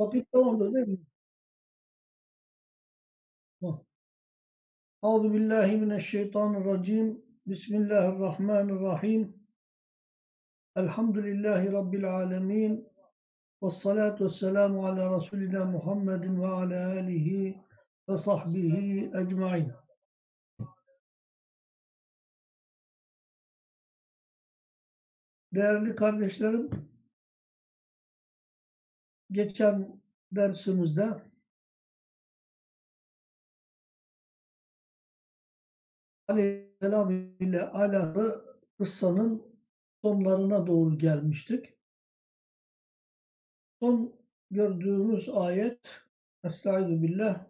Vakit tamamdır değil mi? Euzu billahi mineşşeytanirracim. Bismillahirrahmanirrahim. Elhamdülillahi rabbil alamin. Ves salatu vesselamu ala Resulina Muhammedin ve ala alihi ve sahbihi ecmaîn. Değerli kardeşlerim, geçen dersimizde Aleyhisselam ile alakalı kıssanın sonlarına doğru gelmiştik. Son gördüğümüz ayet Estaizu billah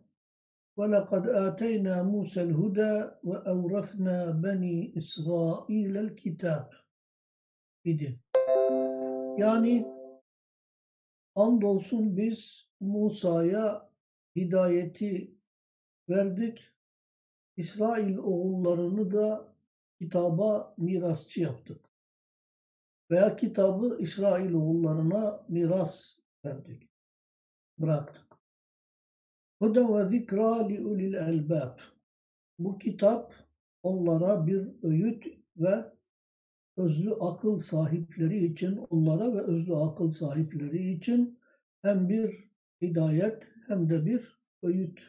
ateyna Musa'l huda ve evrasna beni İsrail'el kitab idi. Yani andolsun biz Musa'ya hidayeti verdik. İsrail oğullarını da kitaba mirasçı yaptık. Veya kitabı İsrail oğullarına miras verdik. Bıraktık. Huda ve zikra li ulil elbab. Bu kitap onlara bir öğüt ve özlü akıl sahipleri için, onlara ve özlü akıl sahipleri için hem bir hidayet hem de bir öğüt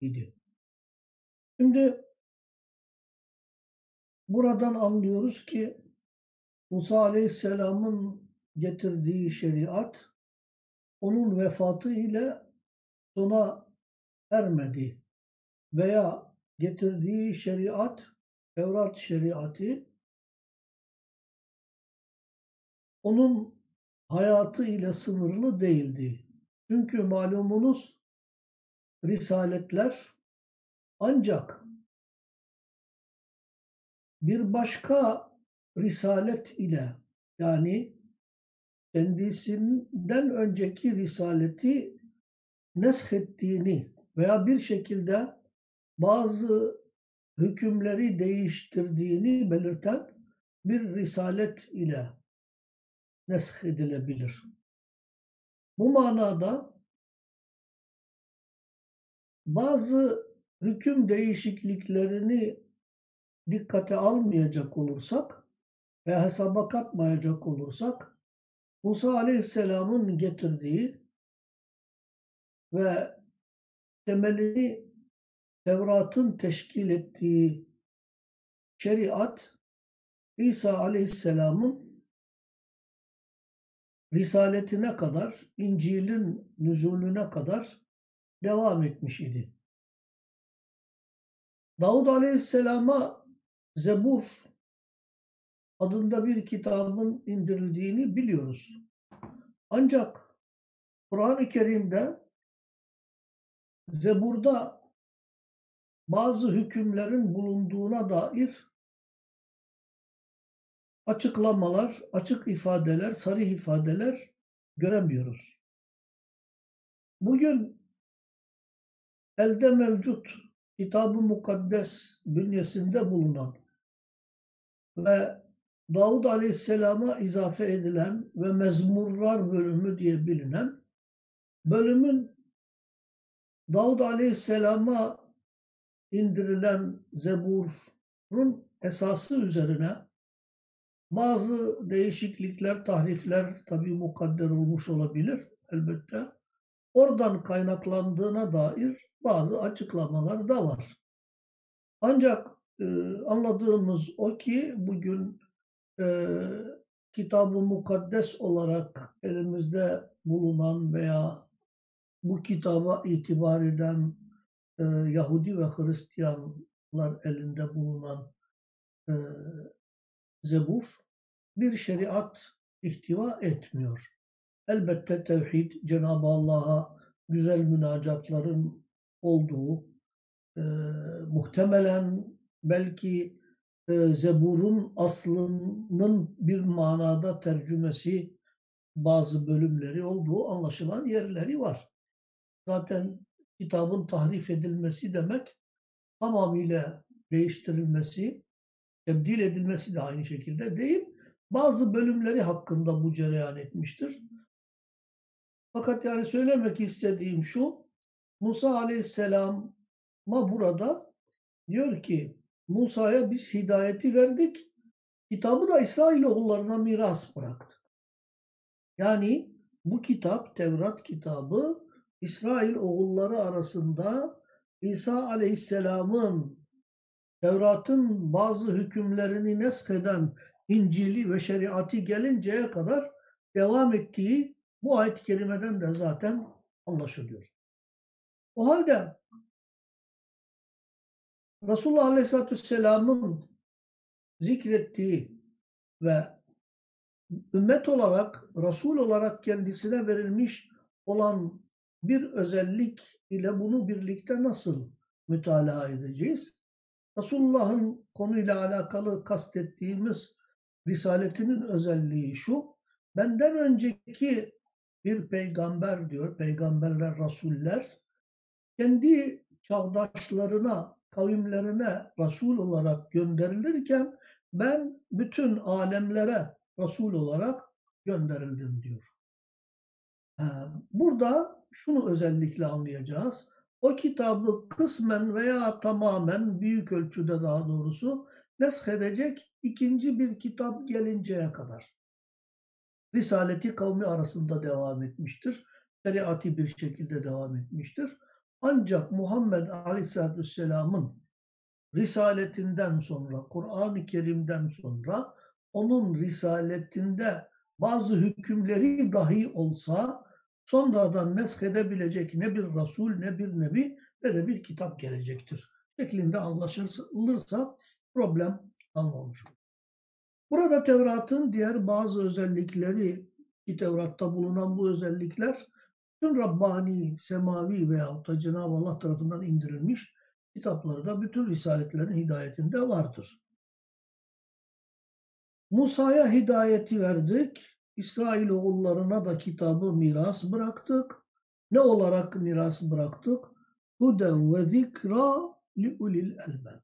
idi. Şimdi buradan anlıyoruz ki Musa Aleyhisselam'ın getirdiği şeriat onun vefatı ile sona ermedi veya getirdiği şeriat, Tevrat şeriatı onun hayatı ile sınırlı değildi. Çünkü malumunuz risaletler ancak bir başka risalet ile yani kendisinden önceki risaleti neshettiğini veya bir şekilde bazı hükümleri değiştirdiğini belirten bir risalet ile nesh edilebilir. Bu manada bazı hüküm değişikliklerini dikkate almayacak olursak ve hesaba katmayacak olursak Musa Aleyhisselam'ın getirdiği ve temelini Tevrat'ın teşkil ettiği şeriat İsa Aleyhisselam'ın Risaletine kadar, İncil'in nüzulüne kadar devam etmiş idi. Davud Aleyhisselam'a Zebur adında bir kitabın indirildiğini biliyoruz. Ancak Kur'an-ı Kerim'de Zebur'da bazı hükümlerin bulunduğuna dair açıklamalar, açık ifadeler, sarih ifadeler göremiyoruz. Bugün elde mevcut Kitab-ı Mukaddes bünyesinde bulunan ve Davud Aleyhisselam'a izafe edilen ve Mezmurlar bölümü diye bilinen bölümün Davud Aleyhisselam'a indirilen Zebur'un esası üzerine bazı değişiklikler, tahrifler tabi mukadder olmuş olabilir elbette. Oradan kaynaklandığına dair bazı açıklamalar da var. Ancak e, anladığımız o ki bugün e, kitab-ı mukaddes olarak elimizde bulunan veya bu kitaba itibar eden e, Yahudi ve Hristiyanlar elinde bulunan e, Zebur bir şeriat ihtiva etmiyor. Elbette tevhid, Cenab-ı Allah'a güzel münacatların olduğu, e, muhtemelen belki e, Zebur'un aslının bir manada tercümesi bazı bölümleri olduğu anlaşılan yerleri var. Zaten kitabın tahrif edilmesi demek tamamıyla değiştirilmesi, tebdil edilmesi de aynı şekilde değil. Bazı bölümleri hakkında bu cereyan etmiştir. Fakat yani söylemek istediğim şu, Musa Aleyhisselam'a burada diyor ki Musa'ya biz hidayeti verdik, kitabı da İsrailoğullarına miras bıraktık. Yani bu kitap, Tevrat kitabı İsrail oğulları arasında İsa Aleyhisselam'ın Tevrat'ın bazı hükümlerini nesheden İncil'i ve şeriatı gelinceye kadar devam ettiği bu ayet-i kerimeden de zaten anlaşılıyor. O halde Resulullah Aleyhisselatü Vesselam'ın zikrettiği ve ümmet olarak, Resul olarak kendisine verilmiş olan bir özellik ile bunu birlikte nasıl mütalaa edeceğiz? Resulullah'ın konuyla alakalı kastettiğimiz risaletinin özelliği şu, benden önceki bir peygamber diyor, peygamberler, rasuller, kendi çağdaşlarına, kavimlerine Resul olarak gönderilirken ben bütün alemlere Resul olarak gönderildim diyor. Burada şunu özellikle anlayacağız. O kitabı kısmen veya tamamen büyük ölçüde daha doğrusu nesk edecek ikinci bir kitap gelinceye kadar. Risaleti kavmi arasında devam etmiştir. Şeriati bir şekilde devam etmiştir. Ancak Muhammed Aleyhisselatü Vesselam'ın risaletinden sonra, Kur'an-ı Kerim'den sonra onun risaletinde bazı hükümleri dahi olsa sonradan nesk edebilecek ne bir Resul ne bir Nebi ne de bir kitap gelecektir. Şeklinde anlaşılırsa problem kalmamış olur. Burada Tevrat'ın diğer bazı özellikleri ki Tevrat'ta bulunan bu özellikler tüm Rabbani, semavi veya da Cenab-ı Allah tarafından indirilmiş kitapları da bütün risaletlerin hidayetinde vardır. Musa'ya hidayeti verdik. İsrail oğullarına da kitabı miras bıraktık. Ne olarak miras bıraktık? Huden ve zikra li ulil elbab.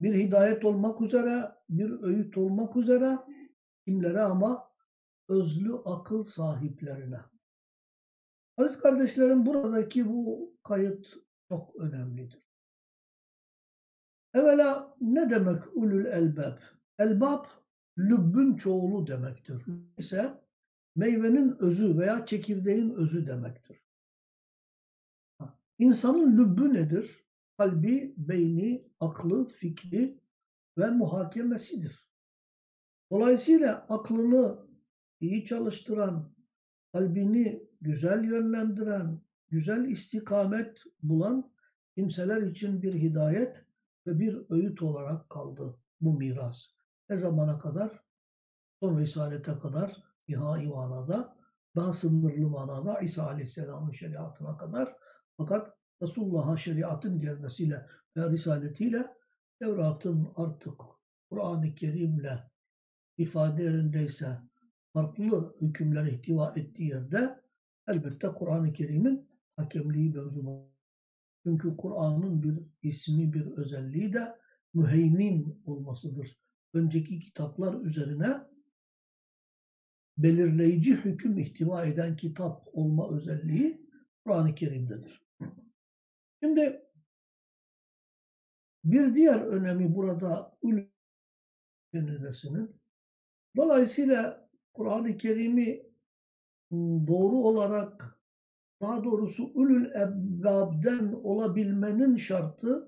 Bir hidayet olmak üzere, bir öğüt olmak üzere kimlere ama özlü akıl sahiplerine. Aziz kardeşlerim buradaki bu kayıt çok önemlidir. Evvela ne demek ulul elbab? Elbab lübbün çoğulu demektir. İse meyvenin özü veya çekirdeğin özü demektir. İnsanın lübbü nedir? Kalbi, beyni, aklı, fikri ve muhakemesidir. Dolayısıyla aklını iyi çalıştıran, kalbini güzel yönlendiren, güzel istikamet bulan kimseler için bir hidayet ve bir öğüt olarak kaldı bu miras. Ne zamana kadar? Son Risalete kadar nihai manada, daha sınırlı manada İsa Aleyhisselam'ın şeriatına kadar. Fakat Resulullah'a şeriatın gelmesiyle ve risaletiyle Tevrat'ın artık Kur'an-ı Kerim'le ifade yerindeyse farklı hükümler ihtiva ettiği yerde elbette Kur'an-ı Kerim'in hakemliği mevzu. Çünkü Kur'an'ın bir ismi, bir özelliği de müheymin olmasıdır önceki kitaplar üzerine belirleyici hüküm ihtiva eden kitap olma özelliği Kur'an-ı Kerim'dedir. Şimdi bir diğer önemi burada denilmesinin dolayısıyla Kur'an-ı Kerim'i doğru olarak daha doğrusu ulul ebbabden olabilmenin şartı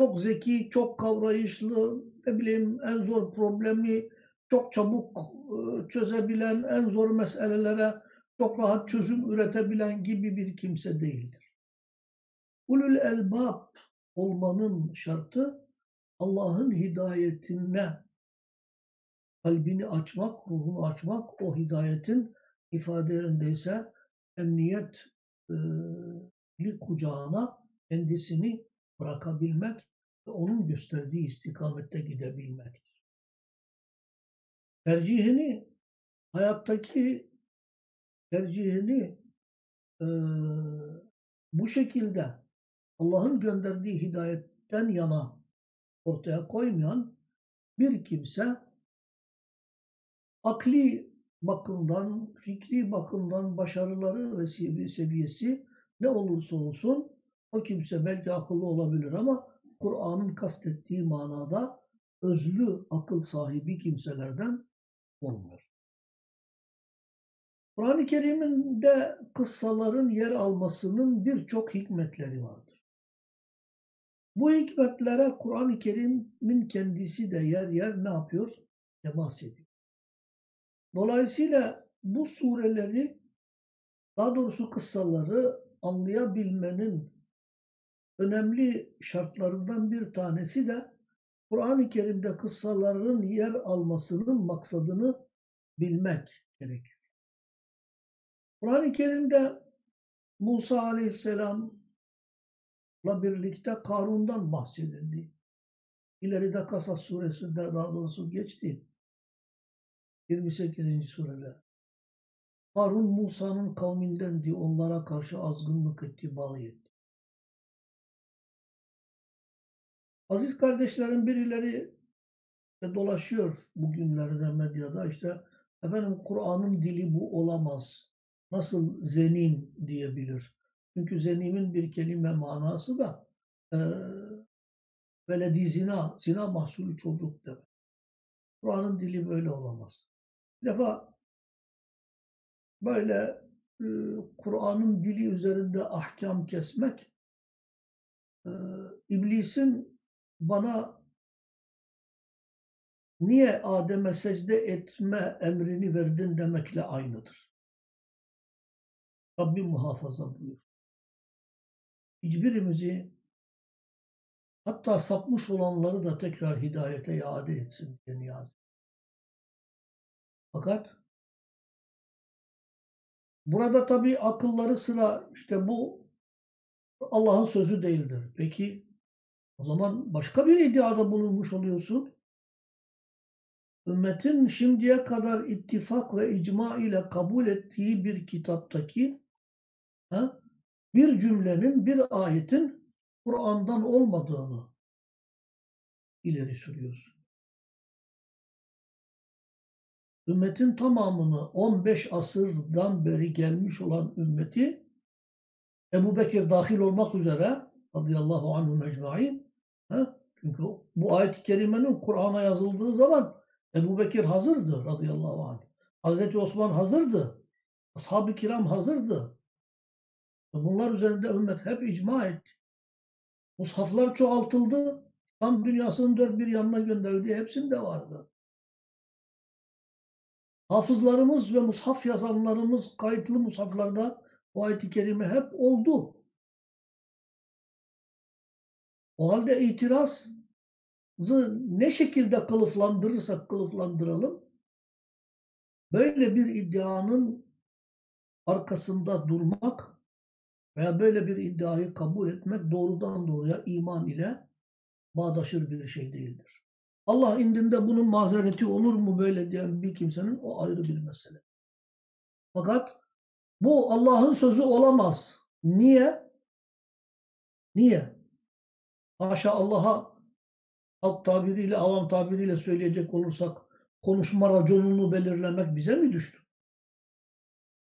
çok zeki, çok kavrayışlı, ne bileyim en zor problemi çok çabuk e, çözebilen, en zor meselelere çok rahat çözüm üretebilen gibi bir kimse değildir. Ulul elbab olmanın şartı Allah'ın hidayetine kalbini açmak, ruhunu açmak, o hidayetin ifadelerindeyse emniyetli kucağına kendisini bırakabilmek ve onun gösterdiği istikamette gidebilmektir. Tercihini, hayattaki tercihini e, bu şekilde Allah'ın gönderdiği hidayetten yana ortaya koymayan bir kimse akli bakımdan, fikri bakımdan başarıları ve seviyesi ne olursa olsun o kimse belki akıllı olabilir ama Kur'an'ın kastettiği manada özlü akıl sahibi kimselerden olmuyor. Kur'an-ı Kerim'de kıssaların yer almasının birçok hikmetleri vardır. Bu hikmetlere Kur'an-ı Kerim'in kendisi de yer yer ne yapıyor? Temas ediyor. Dolayısıyla bu sureleri, daha doğrusu kıssaları anlayabilmenin önemli şartlarından bir tanesi de Kur'an-ı Kerim'de kıssaların yer almasının maksadını bilmek gerekiyor. Kur'an-ı Kerim'de Musa Aleyhisselam'la birlikte Karun'dan bahsedildi. İleride Kasas suresinde daha doğrusu geçti. 28. surede. Harun Musa'nın kavmindendi. Onlara karşı azgınlık etti, bağlı Aziz kardeşlerin birileri dolaşıyor bugünlerde medyada işte efendim Kur'an'ın dili bu olamaz. Nasıl zenim diyebilir? Çünkü zenimin bir kelime manası da e, veledi zina, zina mahsulü çocuk demek. Kur'an'ın dili böyle olamaz. Bir defa böyle e, Kur'an'ın dili üzerinde ahkam kesmek e, iblisin bana niye Adem'e secde etme emrini verdin demekle aynıdır. Rabbim muhafaza buyur. Hiçbirimizi hatta sapmış olanları da tekrar hidayete iade etsin diye niyaz fakat burada tabii akılları sıra işte bu Allah'ın sözü değildir. Peki o zaman başka bir iddiada bulunmuş oluyorsun. Ümmetin şimdiye kadar ittifak ve icma ile kabul ettiği bir kitaptaki ha, bir cümlenin, bir ayetin Kur'an'dan olmadığını ileri sürüyorsun. ümmetin tamamını 15 asırdan beri gelmiş olan ümmeti Ebu Bekir dahil olmak üzere radıyallahu anhu mecmain çünkü bu ayet-i kerimenin Kur'an'a yazıldığı zaman Ebu Bekir hazırdı radıyallahu anh. Hazreti Osman hazırdı. Ashab-ı kiram hazırdı. Bunlar üzerinde ümmet hep icma etti. Mushaflar çoğaltıldı. Tam dünyasının dört bir yanına gönderildi. Hepsinde vardı. Hafızlarımız ve mushaf yazanlarımız kayıtlı mushaflarda bu ayet-i kerime hep oldu. O halde itirazı ne şekilde kılıflandırırsak kılıflandıralım, böyle bir iddianın arkasında durmak veya böyle bir iddiayı kabul etmek doğrudan doğruya iman ile bağdaşır bir şey değildir. Allah indinde bunun mazereti olur mu böyle diyen bir kimsenin o ayrı bir mesele. Fakat bu Allah'ın sözü olamaz. Niye? Niye? Haşa Allah'a halk tabiriyle, avam tabiriyle söyleyecek olursak konuşma raconunu belirlemek bize mi düştü?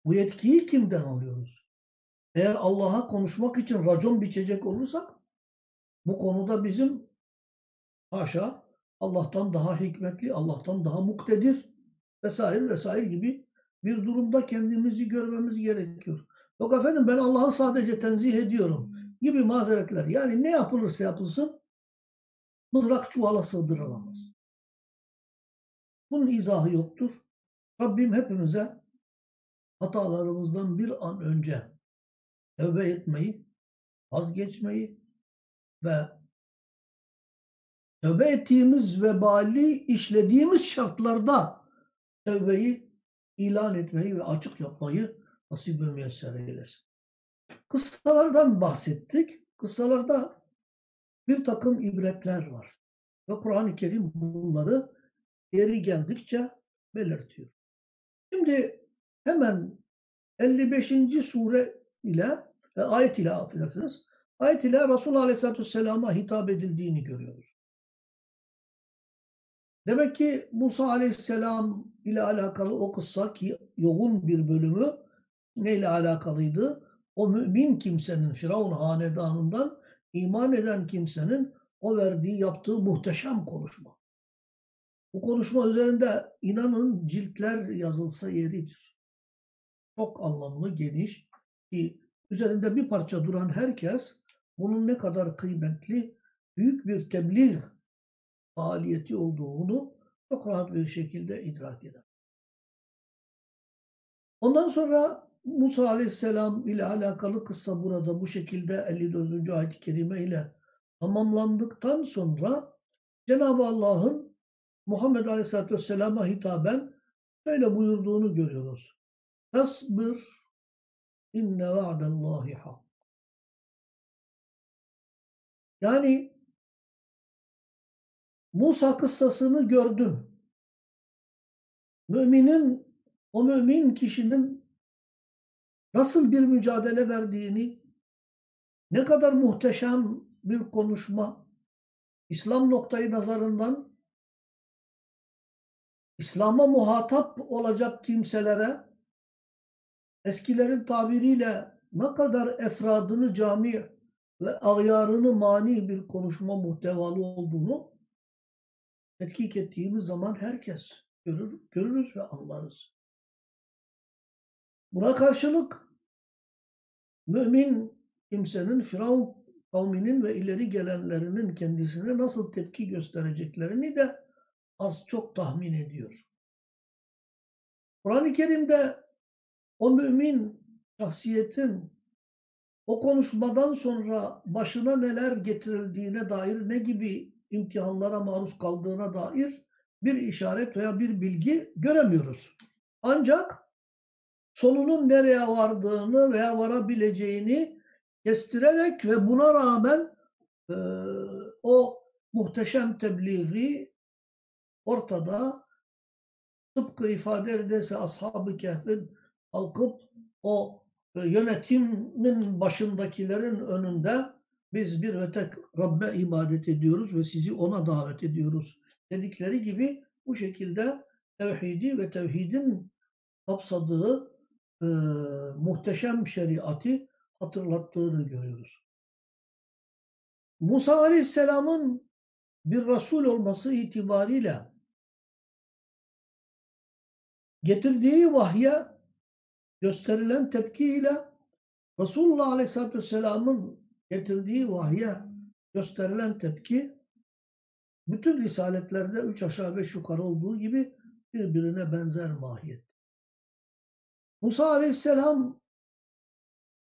Bu yetkiyi kimden alıyoruz? Eğer Allah'a konuşmak için racon biçecek olursak bu konuda bizim haşa Allah'tan daha hikmetli, Allah'tan daha muktedir vesaire vesaire gibi bir durumda kendimizi görmemiz gerekiyor. Yok efendim ben Allah'ı sadece tenzih ediyorum gibi mazeretler. Yani ne yapılırsa yapılsın mızrak çuvala sığdırılamaz. Bunun izahı yoktur. Rabbim hepimize hatalarımızdan bir an önce tövbe etmeyi, vazgeçmeyi ve tövbe ettiğimiz vebali işlediğimiz şartlarda tövbeyi ilan etmeyi ve açık yapmayı nasip ve müyesser eylesin. Kıssalardan bahsettik. Kıssalarda bir takım ibretler var. Ve Kur'an-ı Kerim bunları yeri geldikçe belirtiyor. Şimdi hemen 55. sure ile e, ayet ile affedersiniz. Ayet ile Resulullah Aleyhisselatü Vesselam'a hitap edildiğini görüyoruz. Demek ki Musa Aleyhisselam ile alakalı o kıssa ki yoğun bir bölümü neyle alakalıydı? O mümin kimsenin Firavun hanedanından iman eden kimsenin o verdiği yaptığı muhteşem konuşma. Bu konuşma üzerinde inanın ciltler yazılsa yeridir. Çok anlamlı, geniş ki üzerinde bir parça duran herkes bunun ne kadar kıymetli, büyük bir tebliğ faaliyeti olduğunu çok rahat bir şekilde idrak eder. Ondan sonra Musa Aleyhisselam ile alakalı kıssa burada bu şekilde 54. ayet-i kerime ile tamamlandıktan sonra Cenab-ı Allah'ın Muhammed Aleyhisselatü Vesselam'a hitaben şöyle buyurduğunu görüyoruz. Tasbir inne va'dallahi hak. Yani Musa kıssasını gördün. Müminin, o mümin kişinin nasıl bir mücadele verdiğini, ne kadar muhteşem bir konuşma, İslam noktayı nazarından İslam'a muhatap olacak kimselere eskilerin tabiriyle ne kadar efradını cami ve ağyarını mani bir konuşma muhtevalı olduğunu tetkik ettiğimiz zaman herkes görür, görürüz ve anlarız. Buna karşılık mümin kimsenin Firavun kavminin ve ileri gelenlerinin kendisine nasıl tepki göstereceklerini de az çok tahmin ediyor. Kur'an-ı Kerim'de o mümin şahsiyetin o konuşmadan sonra başına neler getirildiğine dair ne gibi imtihanlara maruz kaldığına dair bir işaret veya bir bilgi göremiyoruz. Ancak sonunun nereye vardığını veya varabileceğini kestirerek ve buna rağmen e, o muhteşem tebliği ortada tıpkı ifade ederse Ashab-ı Kehf'in kalkıp o e, yönetimin başındakilerin önünde biz bir ve tek Rabbe ibadet ediyoruz ve sizi ona davet ediyoruz dedikleri gibi bu şekilde tevhidi ve tevhidin kapsadığı e, muhteşem şeriatı hatırlattığını görüyoruz. Musa Aleyhisselam'ın bir Resul olması itibariyle getirdiği vahye gösterilen tepkiyle Resulullah Aleyhisselatü Vesselam'ın getirdiği vahye gösterilen tepki bütün risaletlerde üç aşağı beş yukarı olduğu gibi birbirine benzer mahiyet. Musa Aleyhisselam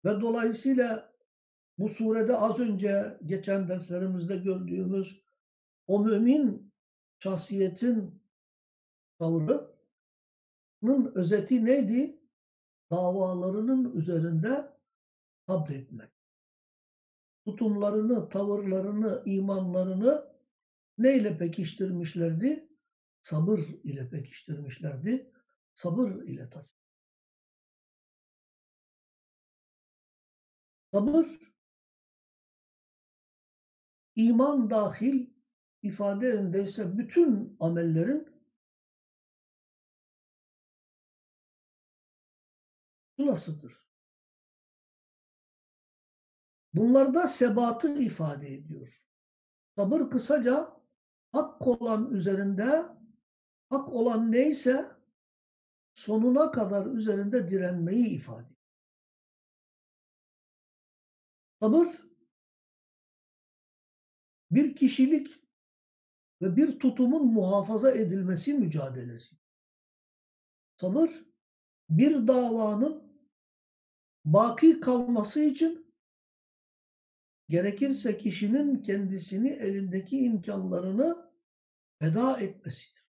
ve dolayısıyla bu surede az önce geçen derslerimizde gördüğümüz o mümin şahsiyetin tavrının özeti neydi? Davalarının üzerinde sabretmek tutumlarını, tavırlarını, imanlarını neyle pekiştirmişlerdi? Sabır ile pekiştirmişlerdi. Sabır ile taşımışlardı. Sabır, iman dahil ifade yerindeyse bütün amellerin sulasıdır. Bunlarda sebatı ifade ediyor. Sabır kısaca hak olan üzerinde hak olan neyse sonuna kadar üzerinde direnmeyi ifade. Sabır bir kişilik ve bir tutumun muhafaza edilmesi mücadelesi. Sabır bir davanın baki kalması için gerekirse kişinin kendisini elindeki imkanlarını feda etmesidir.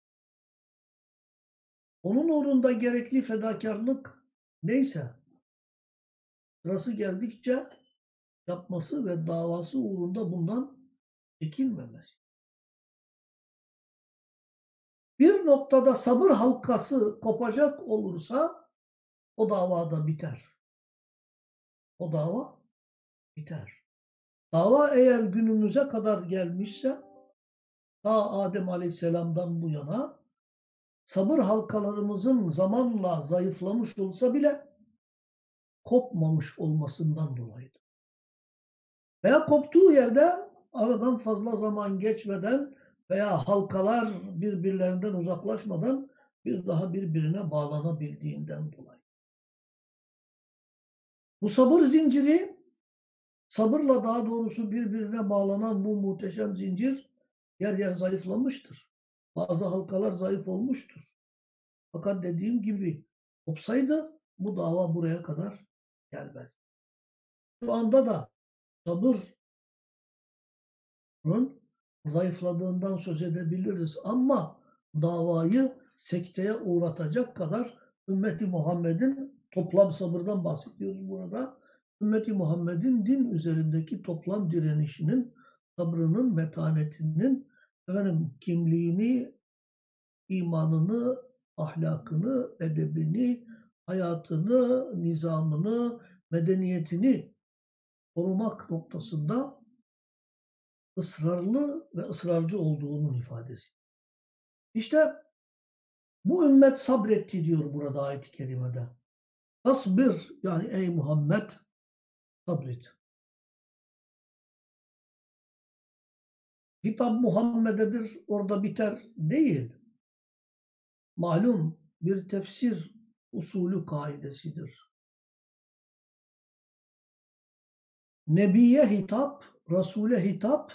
Onun uğrunda gerekli fedakarlık neyse sırası geldikçe yapması ve davası uğrunda bundan çekinmemesi. Bir noktada sabır halkası kopacak olursa o davada biter. O dava biter. Dava eğer günümüze kadar gelmişse ta Adem Aleyhisselam'dan bu yana sabır halkalarımızın zamanla zayıflamış olsa bile kopmamış olmasından dolayıdır. Veya koptuğu yerde aradan fazla zaman geçmeden veya halkalar birbirlerinden uzaklaşmadan bir daha birbirine bağlanabildiğinden dolayı. Bu sabır zinciri sabırla daha doğrusu birbirine bağlanan bu muhteşem zincir yer yer zayıflamıştır. Bazı halkalar zayıf olmuştur. Fakat dediğim gibi kopsaydı bu dava buraya kadar gelmez. Şu anda da sabırın zayıfladığından söz edebiliriz ama davayı sekteye uğratacak kadar ümmeti Muhammed'in toplam sabırdan bahsediyoruz burada. Ümmeti Muhammed'in din üzerindeki toplam direnişinin, sabrının, metanetinin, efendim, kimliğini, imanını, ahlakını, edebini, hayatını, nizamını, medeniyetini korumak noktasında ısrarlı ve ısrarcı olduğunun ifadesi. İşte bu ümmet sabretti diyor burada ayet-i kerimede. Asbir yani ey Muhammed sabret. Hitap Muhammed'edir orada biter değil. Malum bir tefsir usulü kaidesidir. Nebiye hitap, Resul'e hitap,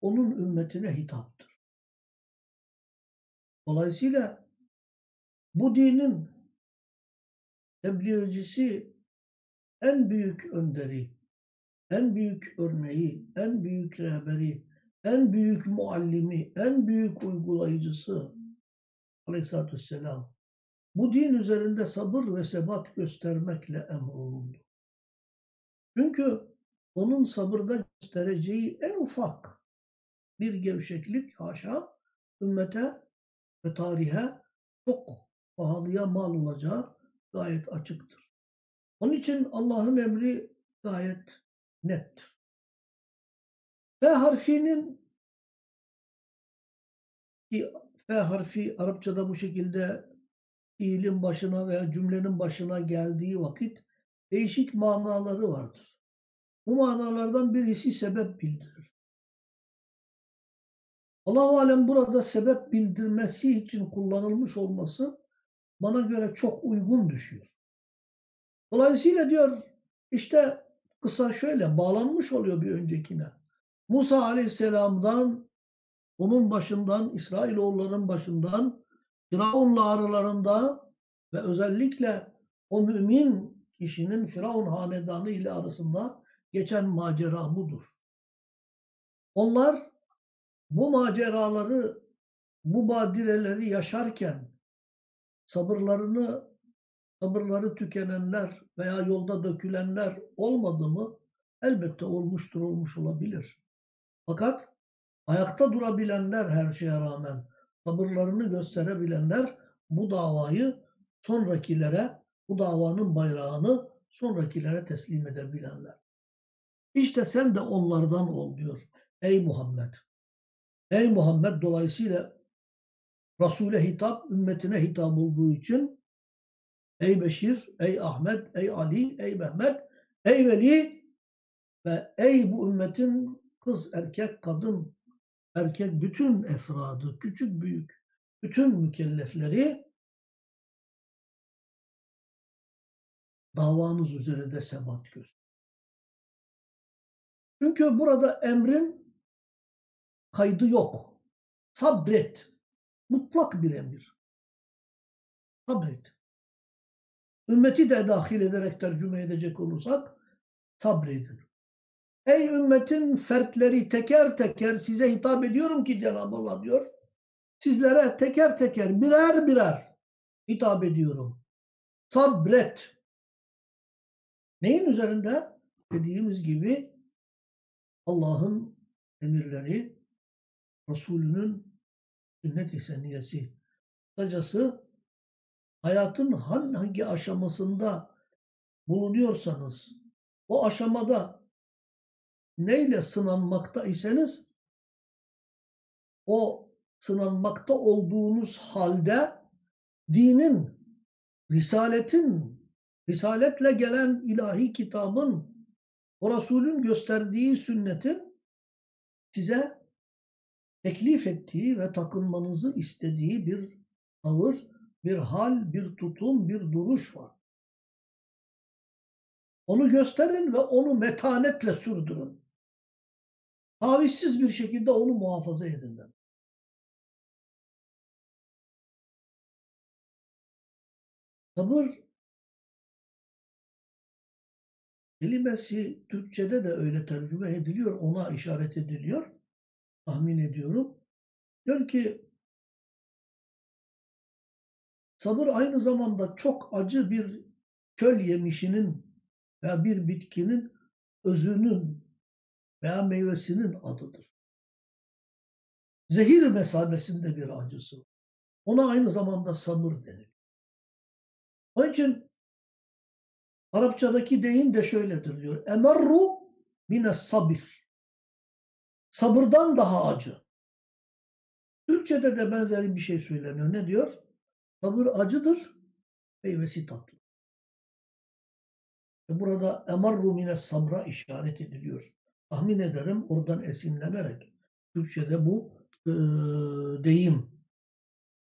onun ümmetine hitaptır. Dolayısıyla bu dinin tebliğcisi en büyük önderi, en büyük örneği, en büyük rehberi, en büyük muallimi, en büyük uygulayıcısı aleyhissalatü vesselam bu din üzerinde sabır ve sebat göstermekle emrolundu. Çünkü onun sabırda göstereceği en ufak bir gevşeklik haşa ümmete ve tarihe çok pahalıya mal olacağı gayet açıktır. Onun için Allah'ın emri gayet nettir. F harfinin ki F harfi Arapçada bu şekilde fiilin başına veya cümlenin başına geldiği vakit değişik manaları vardır. Bu manalardan birisi sebep bildirir. Allah-u Alem burada sebep bildirmesi için kullanılmış olması bana göre çok uygun düşüyor. Dolayısıyla diyor işte kısa şöyle bağlanmış oluyor bir öncekine. Musa Aleyhisselam'dan onun başından İsrailoğulların başından Firavun'la aralarında ve özellikle o mümin kişinin Firavun hanedanı ile arasında geçen macera budur. Onlar bu maceraları, bu badireleri yaşarken sabırlarını, sabırları tükenenler veya yolda dökülenler olmadı mı? Elbette olmuştur, olmuş olabilir. Fakat ayakta durabilenler her şeye rağmen sabırlarını gösterebilenler bu davayı sonrakilere, bu davanın bayrağını sonrakilere teslim edebilenler. İşte sen de onlardan ol diyor. Ey Muhammed. Ey Muhammed dolayısıyla Resul'e hitap, ümmetine hitap olduğu için ey Beşir, ey Ahmet, ey Ali, ey Mehmet, ey Veli ve ey bu ümmetin kız, erkek, kadın, erkek bütün efradı, küçük büyük, bütün mükellefleri davanız üzerinde sebat göster. Çünkü burada emrin kaydı yok. Sabret. Mutlak bir emir. Sabret. Ümmeti de dahil ederek tercüme edecek olursak sabredin. Ey ümmetin fertleri teker teker size hitap ediyorum ki Cenab-ı Allah diyor. Sizlere teker teker birer birer hitap ediyorum. Sabret. Neyin üzerinde? Dediğimiz gibi Allah'ın emirleri, Resulünün sünnet-i seniyesi. Kısacası hayatın hangi aşamasında bulunuyorsanız o aşamada neyle sınanmakta iseniz o sınanmakta olduğunuz halde dinin, risaletin, risaletle gelen ilahi kitabın, o Resulün gösterdiği sünnetin size teklif ettiği ve takınmanızı istediği bir tavır, bir hal, bir tutum, bir duruş var. Onu gösterin ve onu metanetle sürdürün. Tavizsiz bir şekilde onu muhafaza edin. demek. Sabır kelimesi Türkçe'de de öyle tercüme ediliyor, ona işaret ediliyor. Tahmin ediyorum. Diyor ki sabır aynı zamanda çok acı bir çöl yemişinin veya bir bitkinin özünün veya meyvesinin adıdır. Zehir mesabesinde bir acısı. Ona aynı zamanda sabır denir. Onun için Arapçadaki deyim de şöyledir diyor. Emerru mine sabir. Sabırdan daha acı. Türkçede de benzeri bir şey söyleniyor. Ne diyor? Sabır acıdır, meyvesi tatlı. Burada emarru mine sabra işaret ediliyor. Tahmin ederim oradan esinlenerek Türkçede bu e, deyim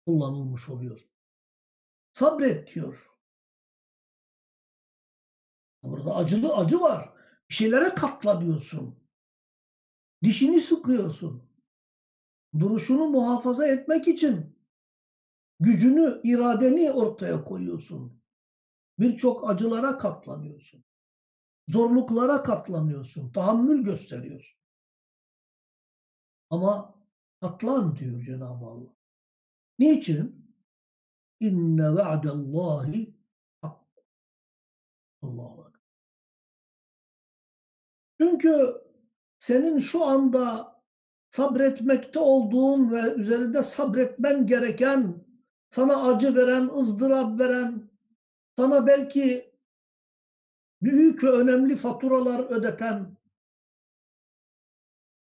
kullanılmış oluyor. Sabret diyor. Burada acılı acı var. Bir şeylere katlanıyorsun. Dişini sıkıyorsun. Duruşunu muhafaza etmek için gücünü, iradeni ortaya koyuyorsun. Birçok acılara katlanıyorsun. Zorluklara katlanıyorsun. Tahammül gösteriyorsun. Ama katlan diyor Cenab-ı Allah. Niçin? İnne va'dallahi hak. Çünkü senin şu anda sabretmekte olduğun ve üzerinde sabretmen gereken, sana acı veren, ızdırap veren, sana belki büyük ve önemli faturalar ödeten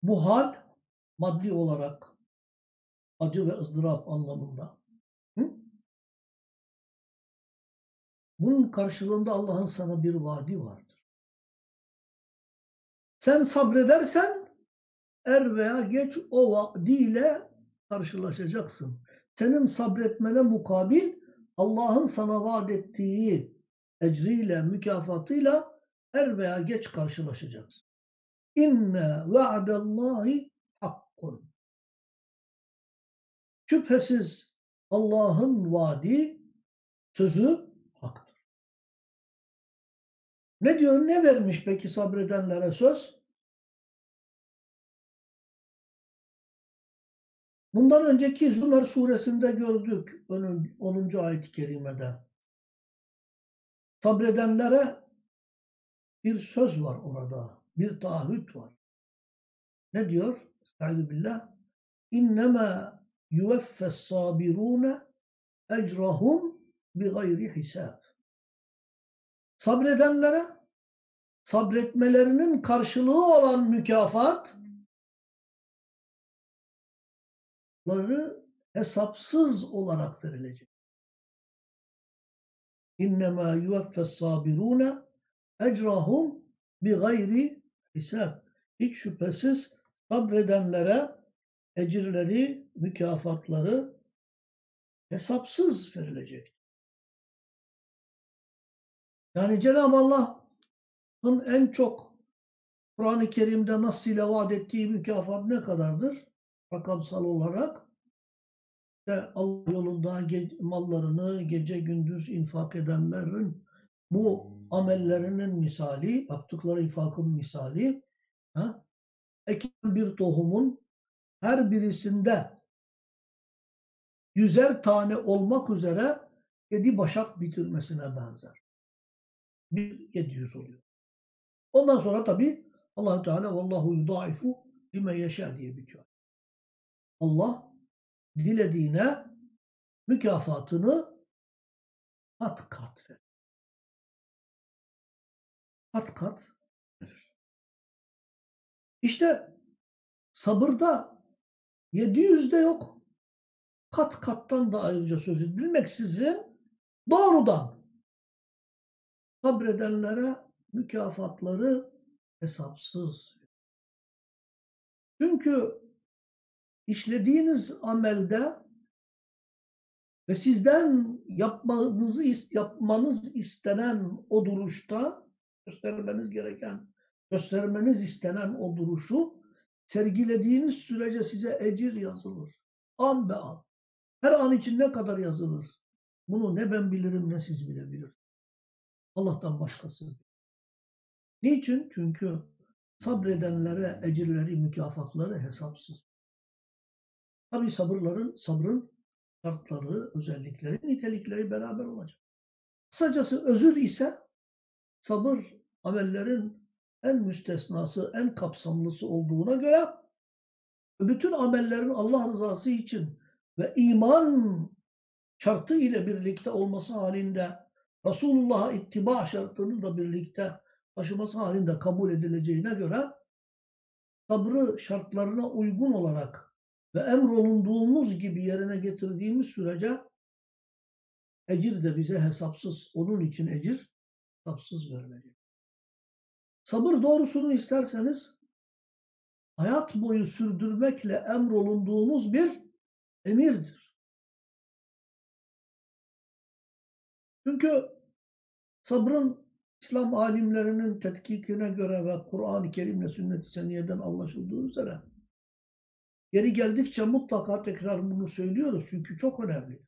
bu hal maddi olarak acı ve ızdırap anlamında. Hı? Bunun karşılığında Allah'ın sana bir vaadi vardır. Sen sabredersen er veya geç o vaadiyle karşılaşacaksın. Senin sabretmene mukabil Allah'ın sana vaat ettiği ecriyle, mükafatıyla er veya geç karşılaşacaksın. İnne va'dallahi hakkun. Şüphesiz Allah'ın vaadi, sözü. Ne diyor? Ne vermiş peki sabredenlere söz? Bundan önceki Zümer suresinde gördük 10. ayet-i kerimede. Sabredenlere bir söz var orada. Bir taahhüt var. Ne diyor? Estaizu billah. İnnemâ yuveffes sabirûne ecrahum bi gayri hisab. Sabredenlere sabretmelerinin karşılığı olan mükafat ları hesapsız olarak verilecek. İnnemâ yuveffes sabirûne ecrahum bi gayri hisab. Hiç şüphesiz sabredenlere ecirleri, mükafatları hesapsız verilecek. Yani Cenab-ı Allah'ın en çok Kur'an-ı Kerim'de nasıl ile vaat ettiği mükafat ne kadardır? rakamsal olarak işte Allah yolunda ge mallarını gece gündüz infak edenlerin bu amellerinin misali, yaptıkları infakın misali ha, ekilen bir tohumun her birisinde yüzer tane olmak üzere yedi başak bitirmesine benzer. Bir yedi yüz oluyor. Ondan sonra tabi allah Teala vallahu yudaifu lime yeşâ diye bitiyor. Allah dilediğine mükafatını kat kat verir. Kat kat verir. İşte sabırda 700 de yok, kat kattan da ayrıca söz edilmeksizin doğrudan sabredenlere mükafatları hesapsız. Çünkü işlediğiniz amelde ve sizden yapmanızı yapmanız istenen o duruşta göstermeniz gereken, göstermeniz istenen o duruşu sergilediğiniz sürece size ecir yazılır. An be an. Her an için ne kadar yazılır? Bunu ne ben bilirim ne siz bilebilirsiniz. Allah'tan başkası. Niçin? Çünkü sabredenlere ecirleri, mükafatları hesapsız. Tabi sabırların, sabrın şartları, özellikleri, nitelikleri beraber olacak. Kısacası özür ise sabır amellerin en müstesnası, en kapsamlısı olduğuna göre bütün amellerin Allah rızası için ve iman şartı ile birlikte olması halinde Resulullah'a ittiba şartını da birlikte taşıması halinde kabul edileceğine göre sabrı şartlarına uygun olarak ve emrolunduğumuz gibi yerine getirdiğimiz sürece ecir de bize hesapsız. Onun için ecir hesapsız verilecek. Sabır doğrusunu isterseniz hayat boyu sürdürmekle emrolunduğumuz bir emirdir. Çünkü sabrın İslam alimlerinin tetkikine göre ve Kur'an-ı Kerim'le sünnet-i seniyeden anlaşıldığı üzere Yeri geldikçe mutlaka tekrar bunu söylüyoruz çünkü çok önemli.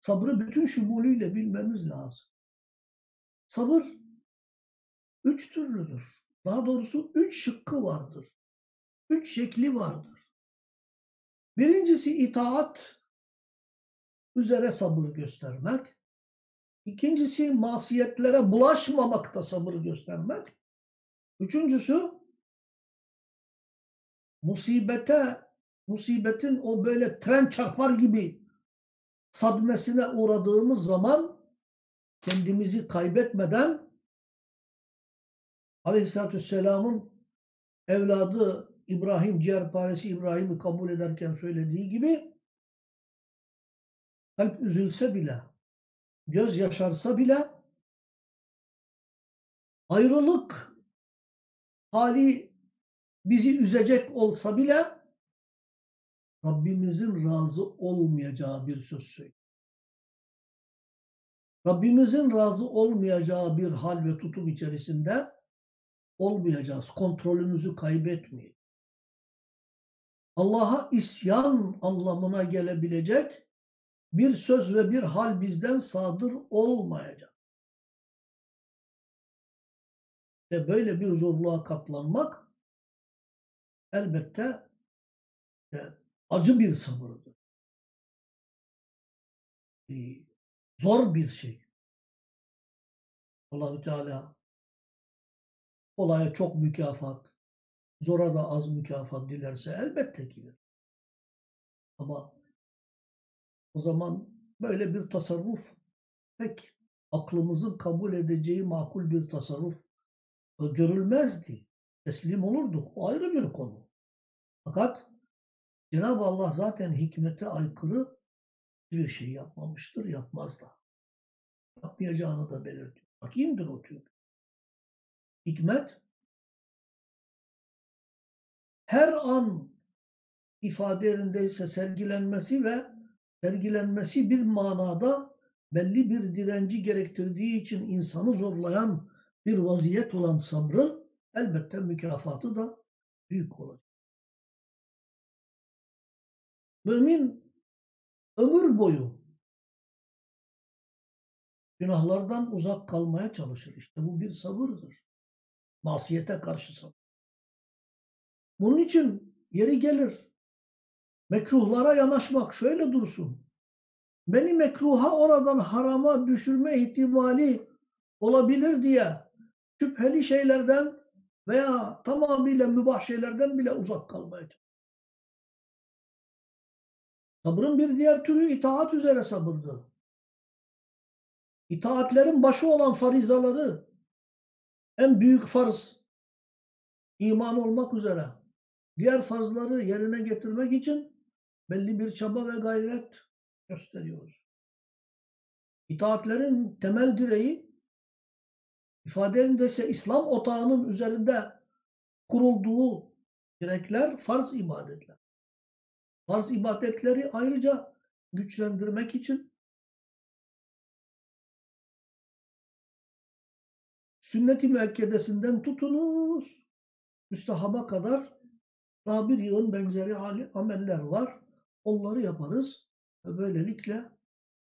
Sabrı bütün şumulüyle bilmemiz lazım. Sabır üç türlüdür. Daha doğrusu üç şıkkı vardır. Üç şekli vardır. Birincisi itaat üzere sabır göstermek. İkincisi masiyetlere bulaşmamakta sabır göstermek. Üçüncüsü musibete, musibetin o böyle tren çarpar gibi sadmesine uğradığımız zaman kendimizi kaybetmeden Aleyhisselatü Vesselam'ın evladı İbrahim, ciğerparesi İbrahim'i kabul ederken söylediği gibi kalp üzülse bile, göz yaşarsa bile ayrılık hali bizi üzecek olsa bile Rabbimizin razı olmayacağı bir söz söylüyor. Rabbimizin razı olmayacağı bir hal ve tutum içerisinde olmayacağız. Kontrolümüzü kaybetmeyin. Allah'a isyan anlamına gelebilecek bir söz ve bir hal bizden sadır olmayacak. Ve böyle bir zorluğa katlanmak elbette e, acı bir sabırdır. E, zor bir şey. Allahü Teala kolaya çok mükafat, zora da az mükafat dilerse elbette ki Ama o zaman böyle bir tasarruf pek aklımızın kabul edeceği makul bir tasarruf görülmezdi. Teslim olurduk. O ayrı bir konu. Fakat Cenab-ı Allah zaten hikmete aykırı bir şey yapmamıştır, yapmaz da. Yapmayacağını da belirtiyor. Hakimdir o çünkü. Hikmet her an ifade yerindeyse sergilenmesi ve sergilenmesi bir manada belli bir direnci gerektirdiği için insanı zorlayan bir vaziyet olan sabrın elbette mükafatı da büyük olacak. Mümin ömür boyu günahlardan uzak kalmaya çalışır. İşte bu bir sabırdır. Masiyete karşı sabır. Bunun için yeri gelir mekruhlara yanaşmak şöyle dursun. Beni mekruha oradan harama düşürme ihtimali olabilir diye şüpheli şeylerden veya tamamıyla mübah şeylerden bile uzak kalmaya. Sabrın bir diğer türü itaat üzere sabırdı. İtaatlerin başı olan farizaları en büyük farz iman olmak üzere diğer farzları yerine getirmek için belli bir çaba ve gayret gösteriyoruz. İtaatlerin temel direği ifade ise İslam otağının üzerinde kurulduğu direkler farz ibadetler. Farz ibadetleri ayrıca güçlendirmek için sünnet-i müekkedesinden tutunuz müstehaba kadar daha bir yığın benzeri ameller var. Onları yaparız ve böylelikle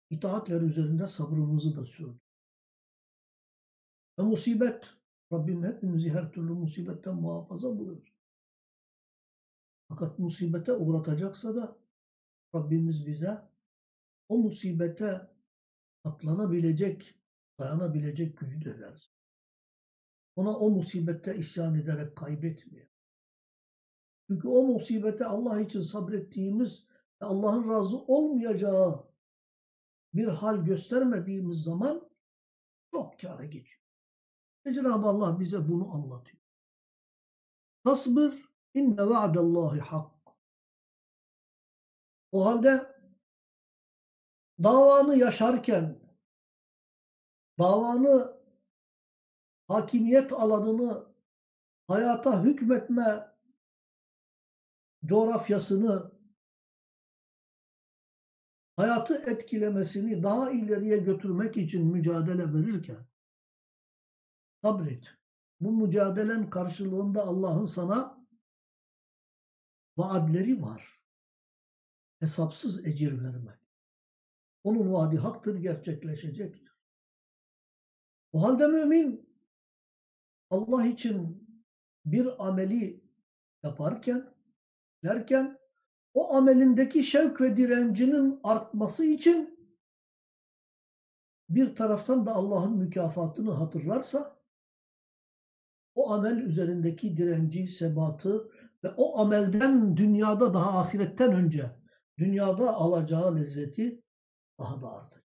itaatler üzerinde sabrımızı da sürdürürüz. Ve musibet, Rabbim hepimizi her türlü musibetten muhafaza buyurur. Fakat musibete uğratacaksa da Rabbimiz bize o musibete katlanabilecek, dayanabilecek gücü de versin. Ona o musibette isyan ederek kaybetmeyelim. Çünkü o musibete Allah için sabrettiğimiz Allah'ın razı olmayacağı bir hal göstermediğimiz zaman çok kâra geçiyor. Ve Cenab-ı Allah bize bunu anlatıyor. Tasbır inne va'dallahi hak. O halde davanı yaşarken, davanı hakimiyet alanını hayata hükmetme coğrafyasını hayatı etkilemesini daha ileriye götürmek için mücadele verirken sabret. Bu mücadelen karşılığında Allah'ın sana vaadleri var. Hesapsız ecir vermek. Onun vaadi haktır, gerçekleşecektir. O halde mümin Allah için bir ameli yaparken, derken o amelindeki şevk ve direncinin artması için bir taraftan da Allah'ın mükafatını hatırlarsa o amel üzerindeki direnci, sebatı ve o amelden dünyada daha ahiretten önce dünyada alacağı lezzeti daha da artacak.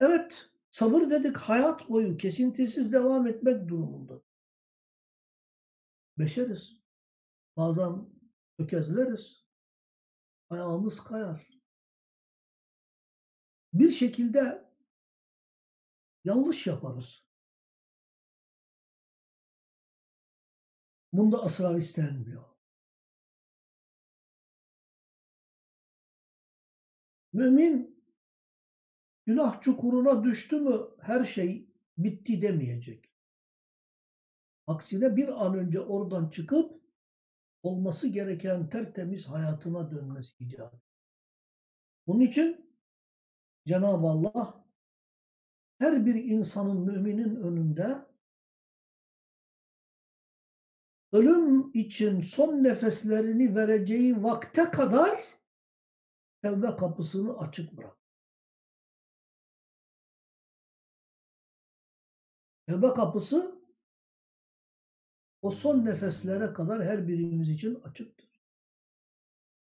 Evet, sabır dedik hayat boyu kesintisiz devam etmek durumunda. Beşeriz. Bazen tökezleriz. Ayağımız kayar. Bir şekilde yanlış yaparız. Bunda ısrar istenmiyor. Mümin günah çukuruna düştü mü her şey bitti demeyecek. Aksine bir an önce oradan çıkıp olması gereken tertemiz hayatına dönmesi icap. Bunun için Cenab-ı Allah her bir insanın müminin önünde ölüm için son nefeslerini vereceği vakte kadar tevbe kapısını açık bırak. Tevbe kapısı o son nefeslere kadar her birimiz için açıktır.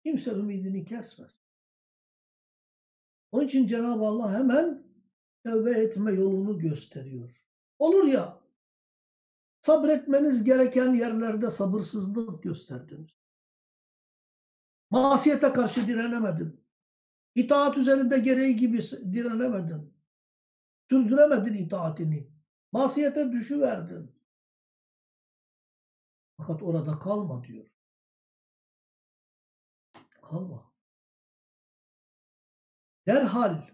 Kimse ümidini kesmez. Onun için Cenab-ı Allah hemen tevbe etme yolunu gösteriyor. Olur ya, sabretmeniz gereken yerlerde sabırsızlık gösterdiniz. Masiyete karşı direnemedin. İtaat üzerinde gereği gibi direnemedin. Sürdüremedin itaatini. Masiyete düşüverdin. Fakat orada kalma diyor. Kalma. Derhal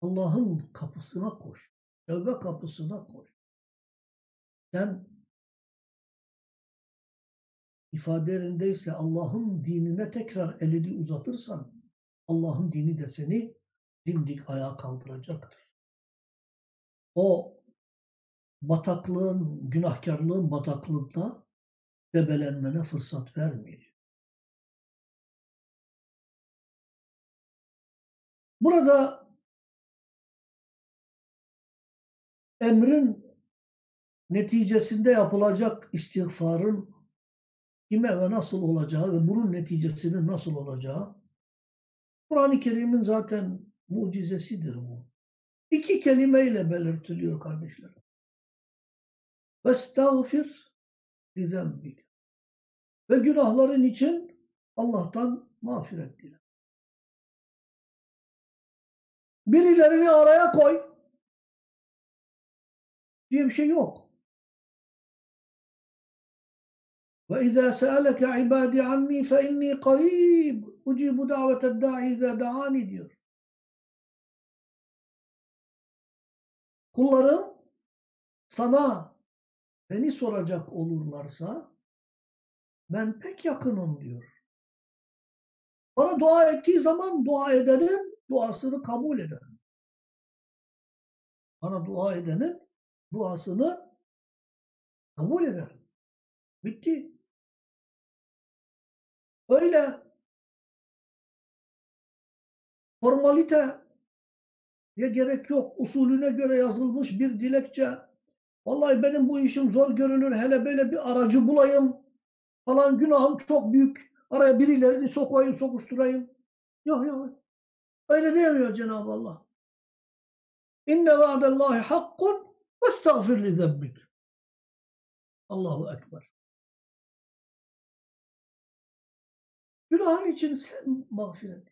Allah'ın kapısına koş. Tövbe kapısına koş. Sen ifadelerindeyse Allah'ın dinine tekrar elini uzatırsan Allah'ın dini de seni dimdik ayağa kaldıracaktır. O bataklığın, günahkarlığın bataklığında debelenmene fırsat vermeyecek. Burada emrin neticesinde yapılacak istiğfarın kime ve nasıl olacağı ve bunun neticesinin nasıl olacağı Kur'an-ı Kerim'in zaten mucizesidir bu. İki kelimeyle belirtiliyor kardeşlerim. Vestağfir lidembik. Ve günahların için Allah'tan mağfiret dile. Birilerini araya koy diye bir şey yok. Ve izâ se'aleke ibâdi anni fe inni qarîb ucibu daveted da'i izâ da'ani diyor. Kullarım sana beni soracak olurlarsa ben pek yakınım diyor. Bana dua ettiği zaman dua edenin duasını kabul ederim. Bana dua edenin duasını kabul ederim. Bitti. Öyle formalite ya gerek yok. Usulüne göre yazılmış bir dilekçe. Vallahi benim bu işim zor görünür. Hele böyle bir aracı bulayım. Falan günahım çok büyük. Araya birilerini sokayım, sokuşturayım. Yok yok. Öyle diyemiyor Cenab-ı Allah. İnne va'dallahi hakkun ve estağfir li zembik. Allahu Ekber. Günahın için sen mağfiret.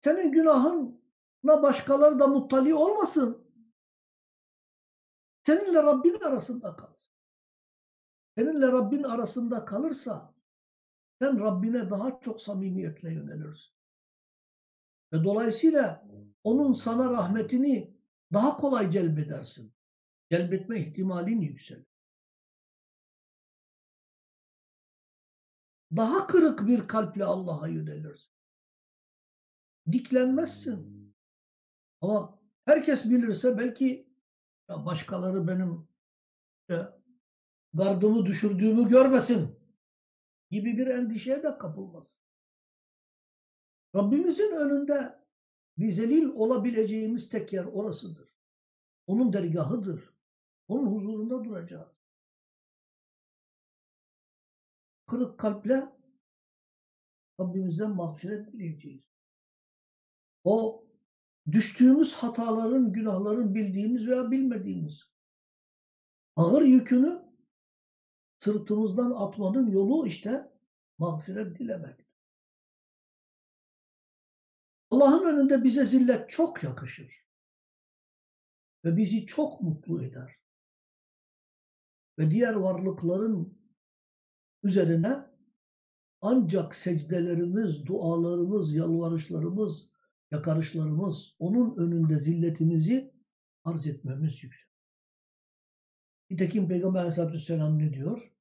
Senin günahınla başkaları da muttali olmasın. Seninle Rabbin arasında kalsın. Seninle Rabbin arasında kalırsa sen Rabbine daha çok samimiyetle yönelirsin. Ve dolayısıyla onun sana rahmetini daha kolay celbedersin. Celbetme ihtimalin yükselir. Daha kırık bir kalple Allah'a yönelirsin. Diklenmezsin. Ama herkes bilirse belki ya başkaları benim işte, gardımı düşürdüğümü görmesin gibi bir endişeye de kapılmasın. Rabbimizin önünde bir zelil olabileceğimiz tek yer orasıdır. Onun dergahıdır. Onun huzurunda duracağız. Kırık kalple Rabbimizden mağfiret dileyeceğiz. O düştüğümüz hataların, günahların bildiğimiz veya bilmediğimiz ağır yükünü sırtımızdan atmanın yolu işte mağfiret dilemek. Allah'ın önünde bize zillet çok yakışır. Ve bizi çok mutlu eder. Ve diğer varlıkların üzerine ancak secdelerimiz, dualarımız, yalvarışlarımız, yakarışlarımız onun önünde zilletimizi arz etmemiz yüksek. Nitekim Peygamber Aleyhisselatü Vesselam ne diyor?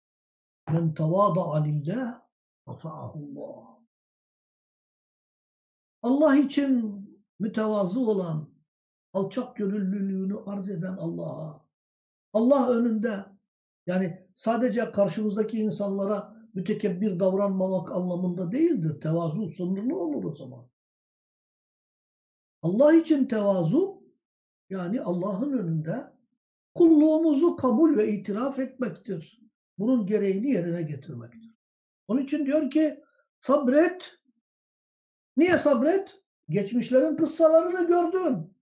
Men tevâda'a lillah rafa'ahullah. Allah için mütevazı olan, alçak gönüllülüğünü arz eden Allah'a, Allah önünde yani sadece karşımızdaki insanlara mütekebbir davranmamak anlamında değildir. Tevazu sınırlı olur o zaman. Allah için tevazu yani Allah'ın önünde kulluğumuzu kabul ve itiraf etmektir. Bunun gereğini yerine getirmektir. Onun için diyor ki sabret. Niye sabret? Geçmişlerin kıssalarını gördün.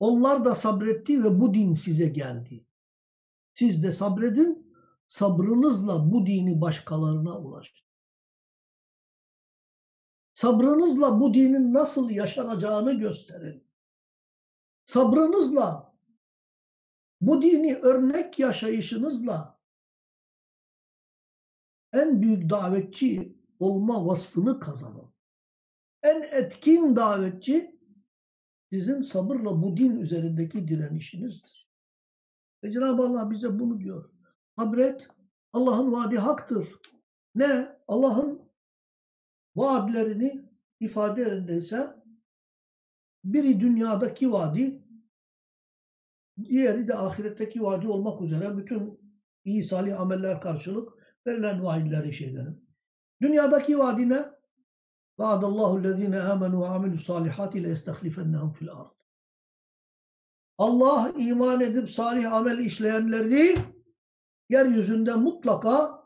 Onlar da sabretti ve bu din size geldi. Siz de sabredin, sabrınızla bu dini başkalarına ulaştın. Sabrınızla bu dinin nasıl yaşanacağını gösterin. Sabrınızla, bu dini örnek yaşayışınızla en büyük davetçi olma vasfını kazanın. En etkin davetçi sizin sabırla bu din üzerindeki direnişinizdir. Ve Cenab-ı Allah bize bunu diyor. Sabret, Allah'ın vaadi haktır. Ne? Allah'ın vaadlerini ifade yerindeyse biri dünyadaki vaadi, diğeri de ahiretteki vaadi olmak üzere bütün iyi salih ameller karşılık verilen vaidleri şeylerin. Dünyadaki vaadi ne? Vaadallahu lezine amenu ve amilu salihati le estehlifennehum fil ard. Allah iman edip salih amel işleyenleri yeryüzünde mutlaka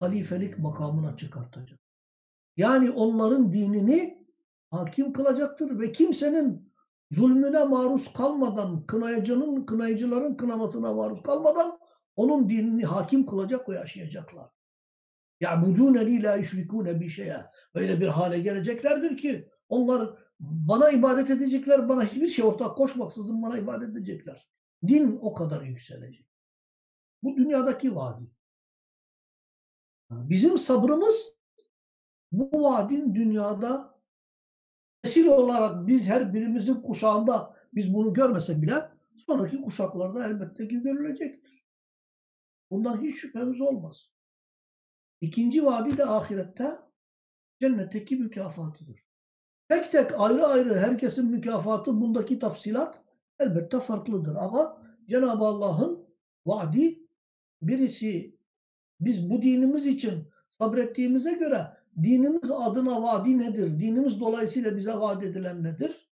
halifelik makamına çıkartacak. Yani onların dinini hakim kılacaktır ve kimsenin zulmüne maruz kalmadan, kınayıcının, kınayıcıların kınamasına maruz kalmadan onun dinini hakim kılacak ve yaşayacaklar. يَعْبُدُونَنِي لَا يُشْرِكُونَ بِشَيَا Öyle bir hale geleceklerdir ki onlar bana ibadet edecekler, bana hiçbir şey ortak koşmaksızın bana ibadet edecekler. Din o kadar yükselecek. Bu dünyadaki vadi. Bizim sabrımız bu vaadin dünyada nesil olarak biz her birimizin kuşağında biz bunu görmesek bile sonraki kuşaklarda elbette ki görülecektir. Bundan hiç şüphemiz olmaz. İkinci vadi de ahirette cennetteki mükafatıdır. Tek tek ayrı ayrı herkesin mükafatı bundaki tafsilat elbette farklıdır. Ama Cenab-ı Allah'ın vaadi birisi biz bu dinimiz için sabrettiğimize göre dinimiz adına vaadi nedir? Dinimiz dolayısıyla bize vaat edilen nedir?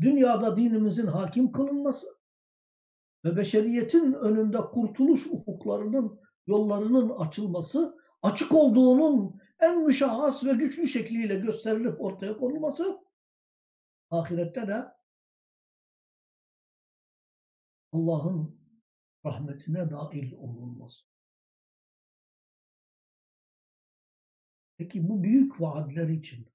Dünyada dinimizin hakim kılınması ve beşeriyetin önünde kurtuluş ufuklarının, yollarının açılması, açık olduğunun en müşahhas ve güçlü şekliyle gösterilip ortaya konulması, ahirette de Allah'ın rahmetine dahil olunması. Peki bu büyük vaadler için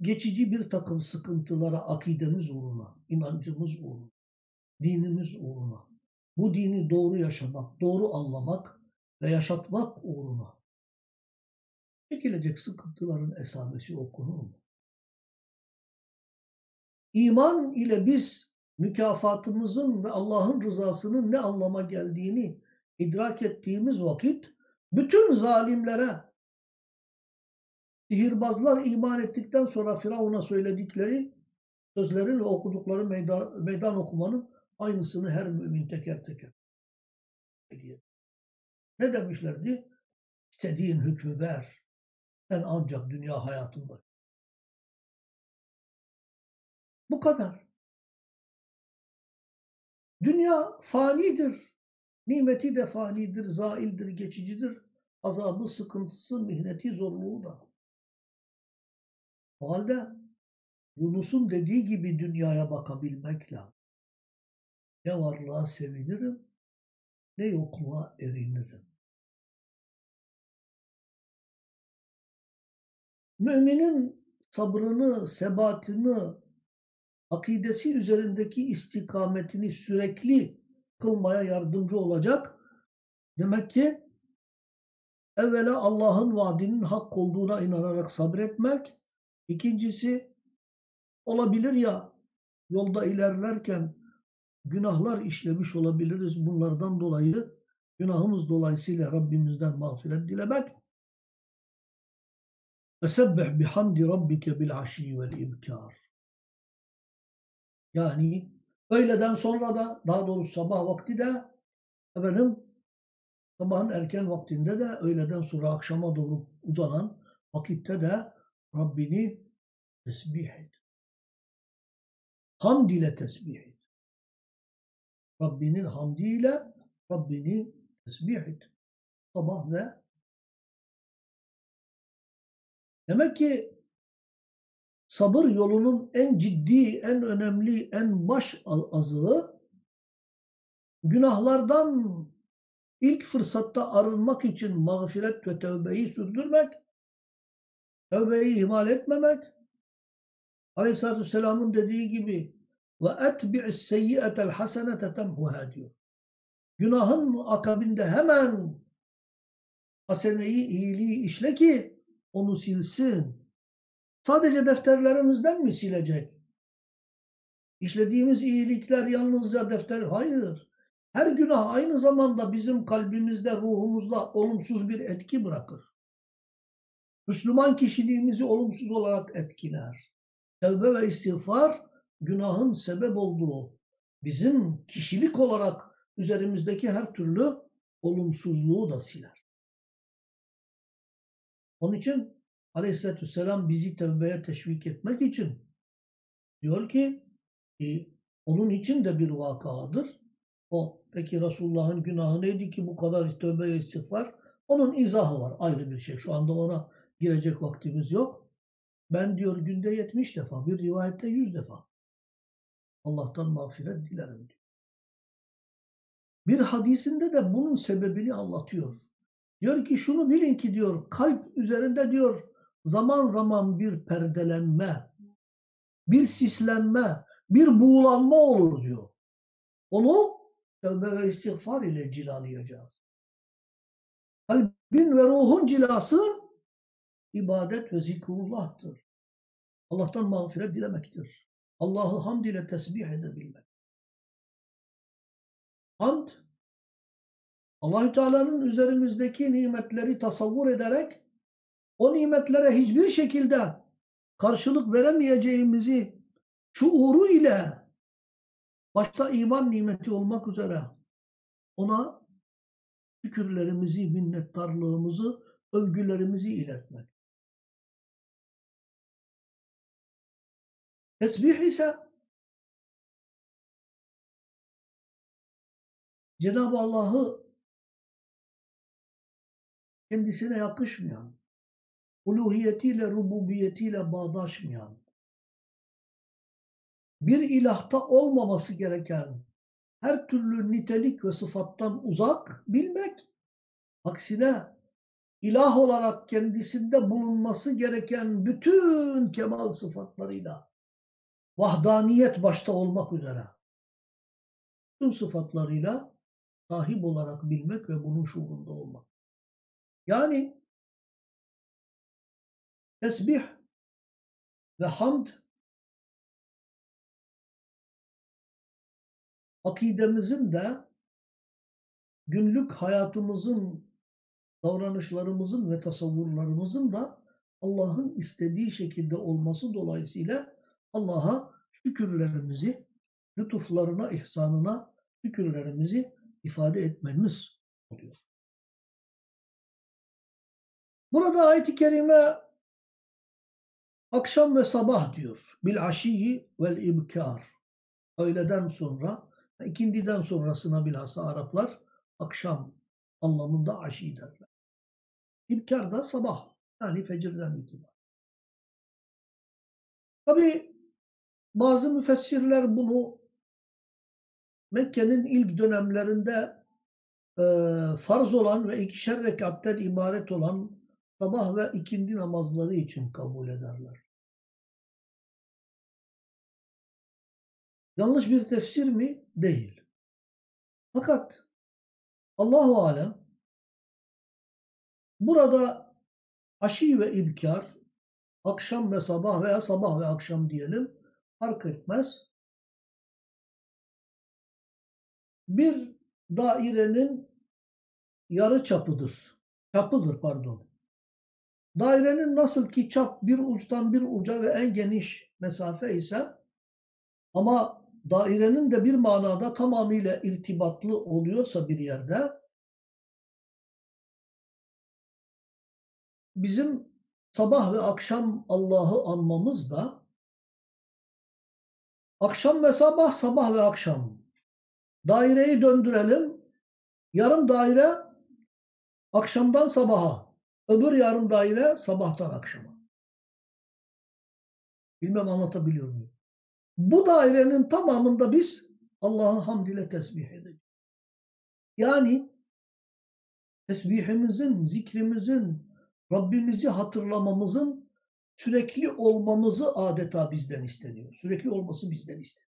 geçici bir takım sıkıntılara akidemiz uğruna, inancımız uğruna, dinimiz uğruna, bu dini doğru yaşamak, doğru anlamak ve yaşatmak uğruna çekilecek sıkıntıların esamesi okunur mu? İman ile biz mükafatımızın ve Allah'ın rızasının ne anlama geldiğini idrak ettiğimiz vakit bütün zalimlere sihirbazlar iman ettikten sonra Firavun'a söyledikleri sözlerin ve okudukları meydan, meydan okumanın aynısını her mümin teker teker ediyor. Ne demişlerdi? İstediğin hükmü ver. Sen ancak dünya hayatında. Bu kadar. Dünya fanidir. Nimeti de fanidir, zaildir, geçicidir. Azabı, sıkıntısı, mihneti, zorluğu da. O halde Yunus'un dediği gibi dünyaya bakabilmek lazım. Ne varlığa sevinirim, ne yokluğa erinirim. Müminin sabrını, sebatını, akidesi üzerindeki istikametini sürekli kılmaya yardımcı olacak. Demek ki evvela Allah'ın vaadinin hak olduğuna inanarak sabretmek. İkincisi olabilir ya yolda ilerlerken günahlar işlemiş olabiliriz. Bunlardan dolayı günahımız dolayısıyla Rabbimizden mağfiret dilemek. Fesebbih bihamdi rabbike bil aşi vel ibkar. Yani öğleden sonra da daha doğrusu sabah vakti de efendim sabahın erken vaktinde de öğleden sonra akşama doğru uzanan vakitte de Rabbini tesbih et. Hamd ile tesbih et. Rabbinin hamdiyle Rabbini tesbih et. Sabah ve Demek ki sabır yolunun en ciddi, en önemli, en baş azığı günahlardan ilk fırsatta arınmak için mağfiret ve tövbeyi sürdürmek, tövbeyi ihmal etmemek, Aleyhisselatü Vesselam'ın dediği gibi ve etbi'is seyyi'etel hasenete temhuha diyor. Günahın akabinde hemen haseneyi, iyiliği işle ki onu silsin. Sadece defterlerimizden mi silecek? İşlediğimiz iyilikler yalnızca defter, hayır. Her günah aynı zamanda bizim kalbimizde, ruhumuzda olumsuz bir etki bırakır. Müslüman kişiliğimizi olumsuz olarak etkiler. Tevbe ve istiğfar günahın sebep olduğu bizim kişilik olarak üzerimizdeki her türlü olumsuzluğu da siler. Onun için Aleyhisselatü Vesselam bizi tevbeye teşvik etmek için diyor ki e, onun için de bir vakadır. O peki Resulullah'ın günahı neydi ki bu kadar tövbe istiğfar? Onun izahı var ayrı bir şey. Şu anda ona girecek vaktimiz yok. Ben diyor günde 70 defa, bir rivayette 100 defa Allah'tan mağfiret dilerim diyor. Bir hadisinde de bunun sebebini anlatıyor. Diyor ki şunu bilin ki diyor kalp üzerinde diyor zaman zaman bir perdelenme, bir sislenme, bir buğulanma olur diyor. Onu tövbe ve istiğfar ile cilalayacağız. Kalbin ve ruhun cilası ibadet ve zikrullah'tır. Allah'tan mağfiret dilemektir. Allah'ı hamd ile tesbih edebilmek. Hamd, Allahü Teala'nın üzerimizdeki nimetleri tasavvur ederek o nimetlere hiçbir şekilde karşılık veremeyeceğimizi şuuru ile başta iman nimeti olmak üzere ona şükürlerimizi, minnettarlığımızı, övgülerimizi iletmek. Tesbih ise Cenab-ı Allah'ı kendisine yakışmayan, uluhiyetiyle, rububiyetiyle bağdaşmayan, bir ilahta olmaması gereken her türlü nitelik ve sıfattan uzak bilmek, aksine ilah olarak kendisinde bulunması gereken bütün kemal sıfatlarıyla, vahdaniyet başta olmak üzere, bütün sıfatlarıyla sahip olarak bilmek ve bunun şuurunda olmak. Yani tesbih ve hamd akidemizin de günlük hayatımızın, davranışlarımızın ve tasavvurlarımızın da Allah'ın istediği şekilde olması dolayısıyla Allah'a şükürlerimizi, lütuflarına, ihsanına şükürlerimizi ifade etmemiz oluyor. Burada ayet-i kerime akşam ve sabah diyor. Bil aşiyi vel ibkar. Öğleden sonra, ikindiden sonrasına bilhassa Araplar akşam anlamında aşi derler. İbkar da sabah. Yani fecirden itibaren. Tabi bazı müfessirler bunu Mekke'nin ilk dönemlerinde e, farz olan ve ikişer rekatten ibaret olan sabah ve ikindi namazları için kabul ederler. Yanlış bir tefsir mi? Değil. Fakat Allahu alem burada aşi ve ibkar akşam ve sabah veya sabah ve akşam diyelim fark etmez. Bir dairenin yarı çapıdır. Çapıdır pardon. Dairenin nasıl ki çap bir uçtan bir uca ve en geniş mesafe ise ama dairenin de bir manada tamamıyla irtibatlı oluyorsa bir yerde bizim sabah ve akşam Allah'ı anmamız da akşam ve sabah, sabah ve akşam. Daireyi döndürelim. Yarım daire akşamdan sabaha. Öbür yarım daire sabahtan akşama. Bilmem anlatabiliyor muyum? Bu dairenin tamamında biz Allah'ı hamd ile tesbih edeceğiz. Yani tesbihimizin, zikrimizin, Rabbimizi hatırlamamızın sürekli olmamızı adeta bizden isteniyor. Sürekli olması bizden isteniyor.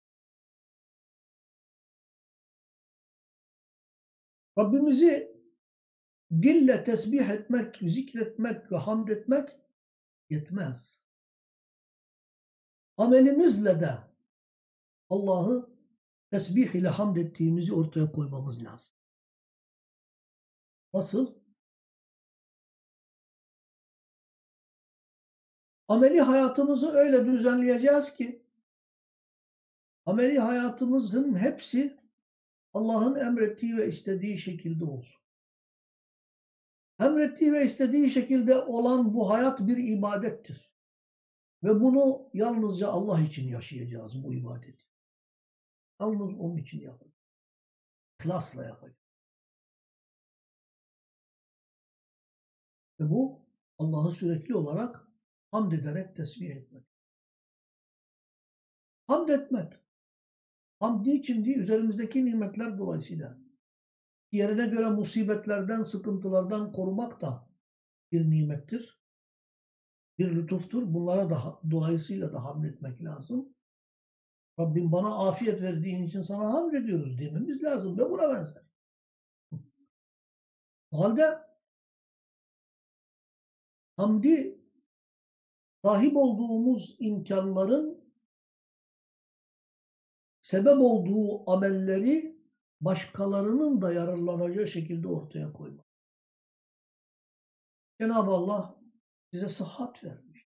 Rabbimizi dille tesbih etmek, zikretmek ve hamd etmek yetmez. Amelimizle de Allah'ı tesbih ile hamd ettiğimizi ortaya koymamız lazım. Nasıl? Ameli hayatımızı öyle düzenleyeceğiz ki ameli hayatımızın hepsi Allah'ın emrettiği ve istediği şekilde olsun. Emrettiği ve istediği şekilde olan bu hayat bir ibadettir. Ve bunu yalnızca Allah için yaşayacağız bu ibadeti. Yalnız onun için yapacağız. İhlasla yapacağız. Ve bu Allah'ı sürekli olarak hamd ederek tesbih etmek. Hamd etmek. Hamd için değil, üzerimizdeki nimetler dolayısıyla. Yerine göre musibetlerden, sıkıntılardan korumak da bir nimettir. Bir lütuftur. Bunlara da dolayısıyla da hamd etmek lazım. Rabbim bana afiyet verdiğin için sana hamd ediyoruz dememiz lazım ve buna benzer. Halde hamdi sahip olduğumuz imkanların sebep olduğu amelleri başkalarının da yararlanacağı şekilde ortaya koymak. Cenab-ı Allah size sıhhat vermiş.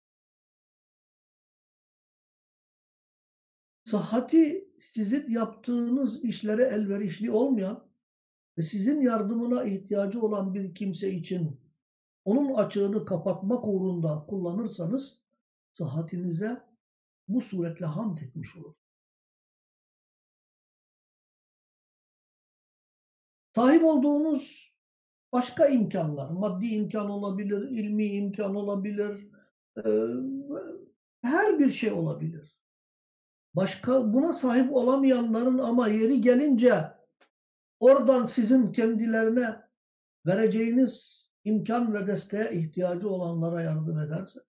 Sıhhati sizin yaptığınız işlere elverişli olmayan ve sizin yardımına ihtiyacı olan bir kimse için onun açığını kapatmak uğrunda kullanırsanız sıhhatinize bu suretle hamd etmiş olur. Sahip olduğunuz başka imkanlar, maddi imkan olabilir, ilmi imkan olabilir, her bir şey olabilir. Başka buna sahip olamayanların ama yeri gelince oradan sizin kendilerine vereceğiniz imkan ve desteğe ihtiyacı olanlara yardım ederseniz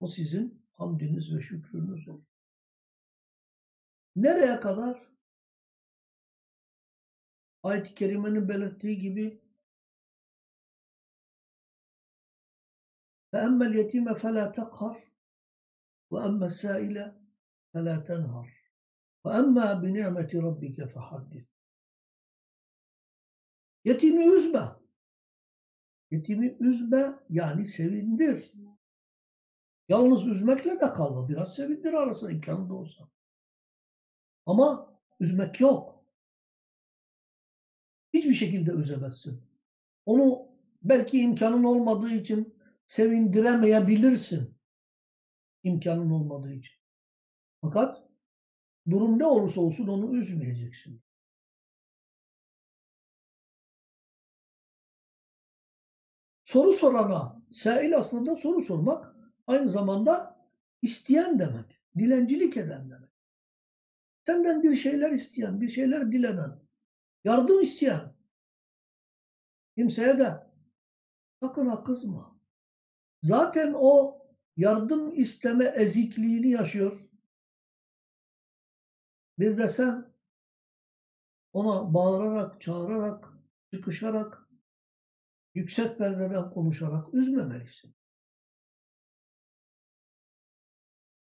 o sizin hamdiniz ve şükrünüz olur. Nereye kadar? Ayet-i Kerime'nin belirttiği gibi فَأَمَّا الْيَتِيمَ فَلَا تَقْهَرْ وَأَمَّا السَّائِلَ فَلَا تَنْهَرْ وَأَمَّا بِنِعْمَةِ رَبِّكَ فَحَدِّثْ Yetimi üzme. Yetimi üzme yani sevindir. Yalnız üzmekle de kalma. Biraz sevindir arasında imkanı olsa. Ama üzmek yok. Hiçbir şekilde üzemezsin. Onu belki imkanın olmadığı için sevindiremeyebilirsin. İmkanın olmadığı için. Fakat durum ne olursa olsun onu üzmeyeceksin. Soru sorana, sail aslında soru sormak aynı zamanda isteyen demek, dilencilik eden demek. Senden bir şeyler isteyen, bir şeyler dilenen, yardım isteyen kimseye de sakın ha kızma. Zaten o yardım isteme ezikliğini yaşıyor. Bir de sen ona bağırarak, çağırarak, çıkışarak, yüksek perdeden konuşarak üzmemelisin.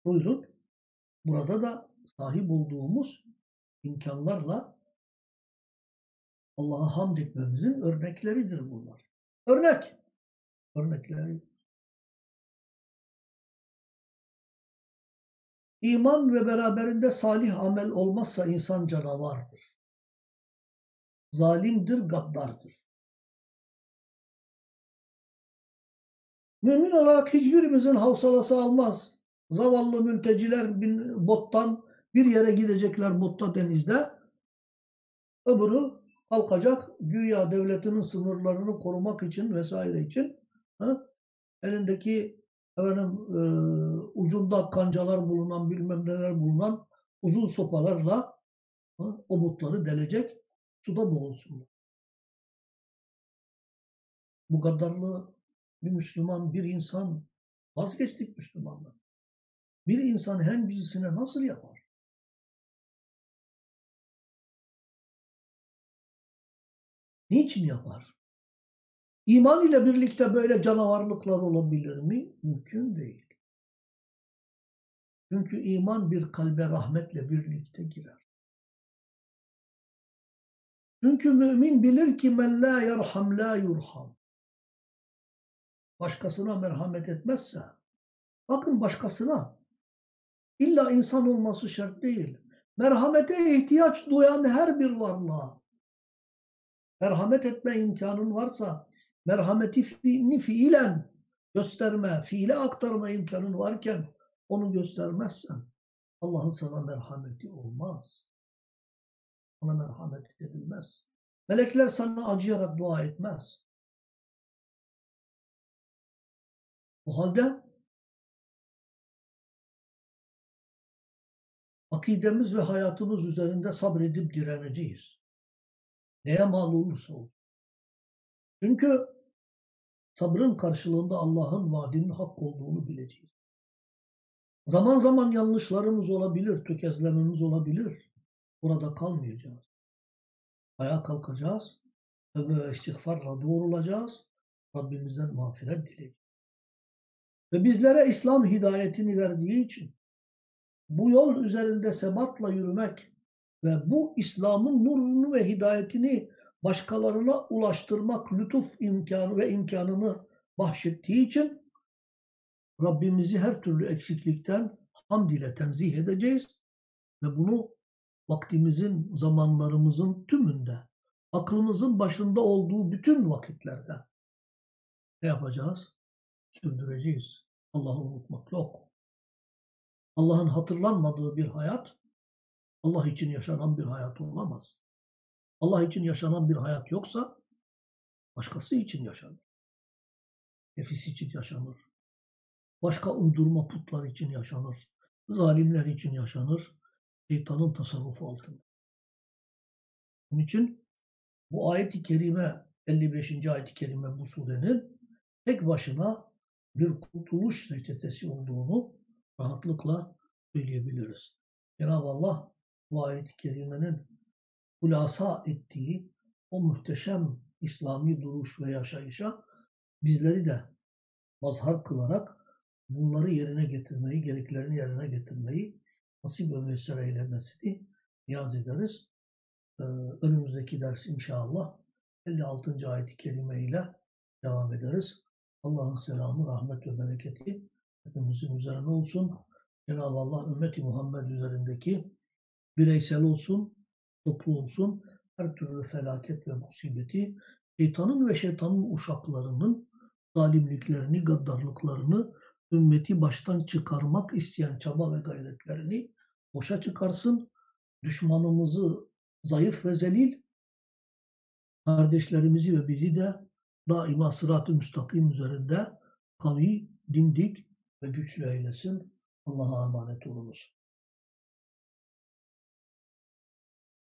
Buyurun. Burada da sahip olduğumuz imkanlarla Allah'a hamd etmemizin örnekleridir bunlar. Örnek. Örnekleri. İman ve beraberinde salih amel olmazsa insan canavardır. Zalimdir, gaddardır. Mümin olarak hiçbirimizin havsalası almaz. Zavallı mülteciler bottan bir yere gidecekler botta denizde. Öbürü kalkacak güya devletinin sınırlarını korumak için vesaire için ha? elindeki efendim, e, ucunda kancalar bulunan bilmem neler bulunan uzun sopalarla ha? o botları delecek suda boğulsunlar. Bu kadarlığı bir Müslüman, bir insan vazgeçtik Müslümanlar. Bir insan hem cinsine nasıl yapar? Niçin yapar? İman ile birlikte böyle canavarlıklar olabilir mi? Mümkün değil. Çünkü iman bir kalbe rahmetle birlikte girer. Çünkü mümin bilir ki men la yerham la yurham. Başkasına merhamet etmezse, bakın başkasına, illa insan olması şart değil. Merhamete ihtiyaç duyan her bir varlığa, merhamet etme imkanın varsa, merhameti fiilini fiilen gösterme, fiile aktarma imkanın varken onu göstermezsen Allah'ın sana merhameti olmaz. Ona merhamet edilmez. Melekler sana acıyarak dua etmez. O halde akidemiz ve hayatımız üzerinde sabredip direneceğiz. Neye mal olursa olsun. Çünkü sabrın karşılığında Allah'ın vaadinin hak olduğunu bileceğiz. Zaman zaman yanlışlarımız olabilir, tökezlememiz olabilir. Burada kalmayacağız. Ayağa kalkacağız. Tövbe ve istiğfarla doğrulacağız. Rabbimizden mağfiret dileyeceğiz. Ve bizlere İslam hidayetini verdiği için bu yol üzerinde sebatla yürümek ve bu İslam'ın nurunu ve hidayetini başkalarına ulaştırmak lütuf imkanı ve imkanını bahşettiği için Rabbimizi her türlü eksiklikten hamd ile tenzih edeceğiz ve bunu vaktimizin, zamanlarımızın tümünde, aklımızın başında olduğu bütün vakitlerde ne yapacağız? Sürdüreceğiz. Allah'ı unutmak yok. Allah'ın hatırlanmadığı bir hayat, Allah için yaşanan bir hayat olamaz. Allah için yaşanan bir hayat yoksa, başkası için yaşanır. Nefis için yaşanır. Başka uydurma putlar için yaşanır. Zalimler için yaşanır. Şeytanın tasarrufu altında. Bunun için bu ayet-i kerime, 55. ayet-i kerime bu surenin tek başına bir kurtuluş reçetesi olduğunu rahatlıkla söyleyebiliriz. Cenab-ı Allah bu ayet-i kerimenin hulasa ettiği o muhteşem İslami duruş ve yaşayışa bizleri de mazhar kılarak bunları yerine getirmeyi, gereklerini yerine getirmeyi nasip ve müessir eylemesini niyaz ederiz. Ee, önümüzdeki ders inşallah 56. ayet-i kerime ile devam ederiz. Allah'ın selamı, rahmet ve bereketi hepimizin üzerine olsun. Cenab-ı Allah ümmeti Muhammed üzerindeki bireysel olsun, toplu olsun her türlü felaket ve musibeti şeytanın ve şeytanın uşaklarının zalimliklerini, gaddarlıklarını ümmeti baştan çıkarmak isteyen çaba ve gayretlerini boşa çıkarsın. Düşmanımızı zayıf ve zelil, kardeşlerimizi ve bizi de daima sırat-ı müstakim üzerinde kavi, dimdik ve güçlü eylesin. Allah'a emanet olunuz.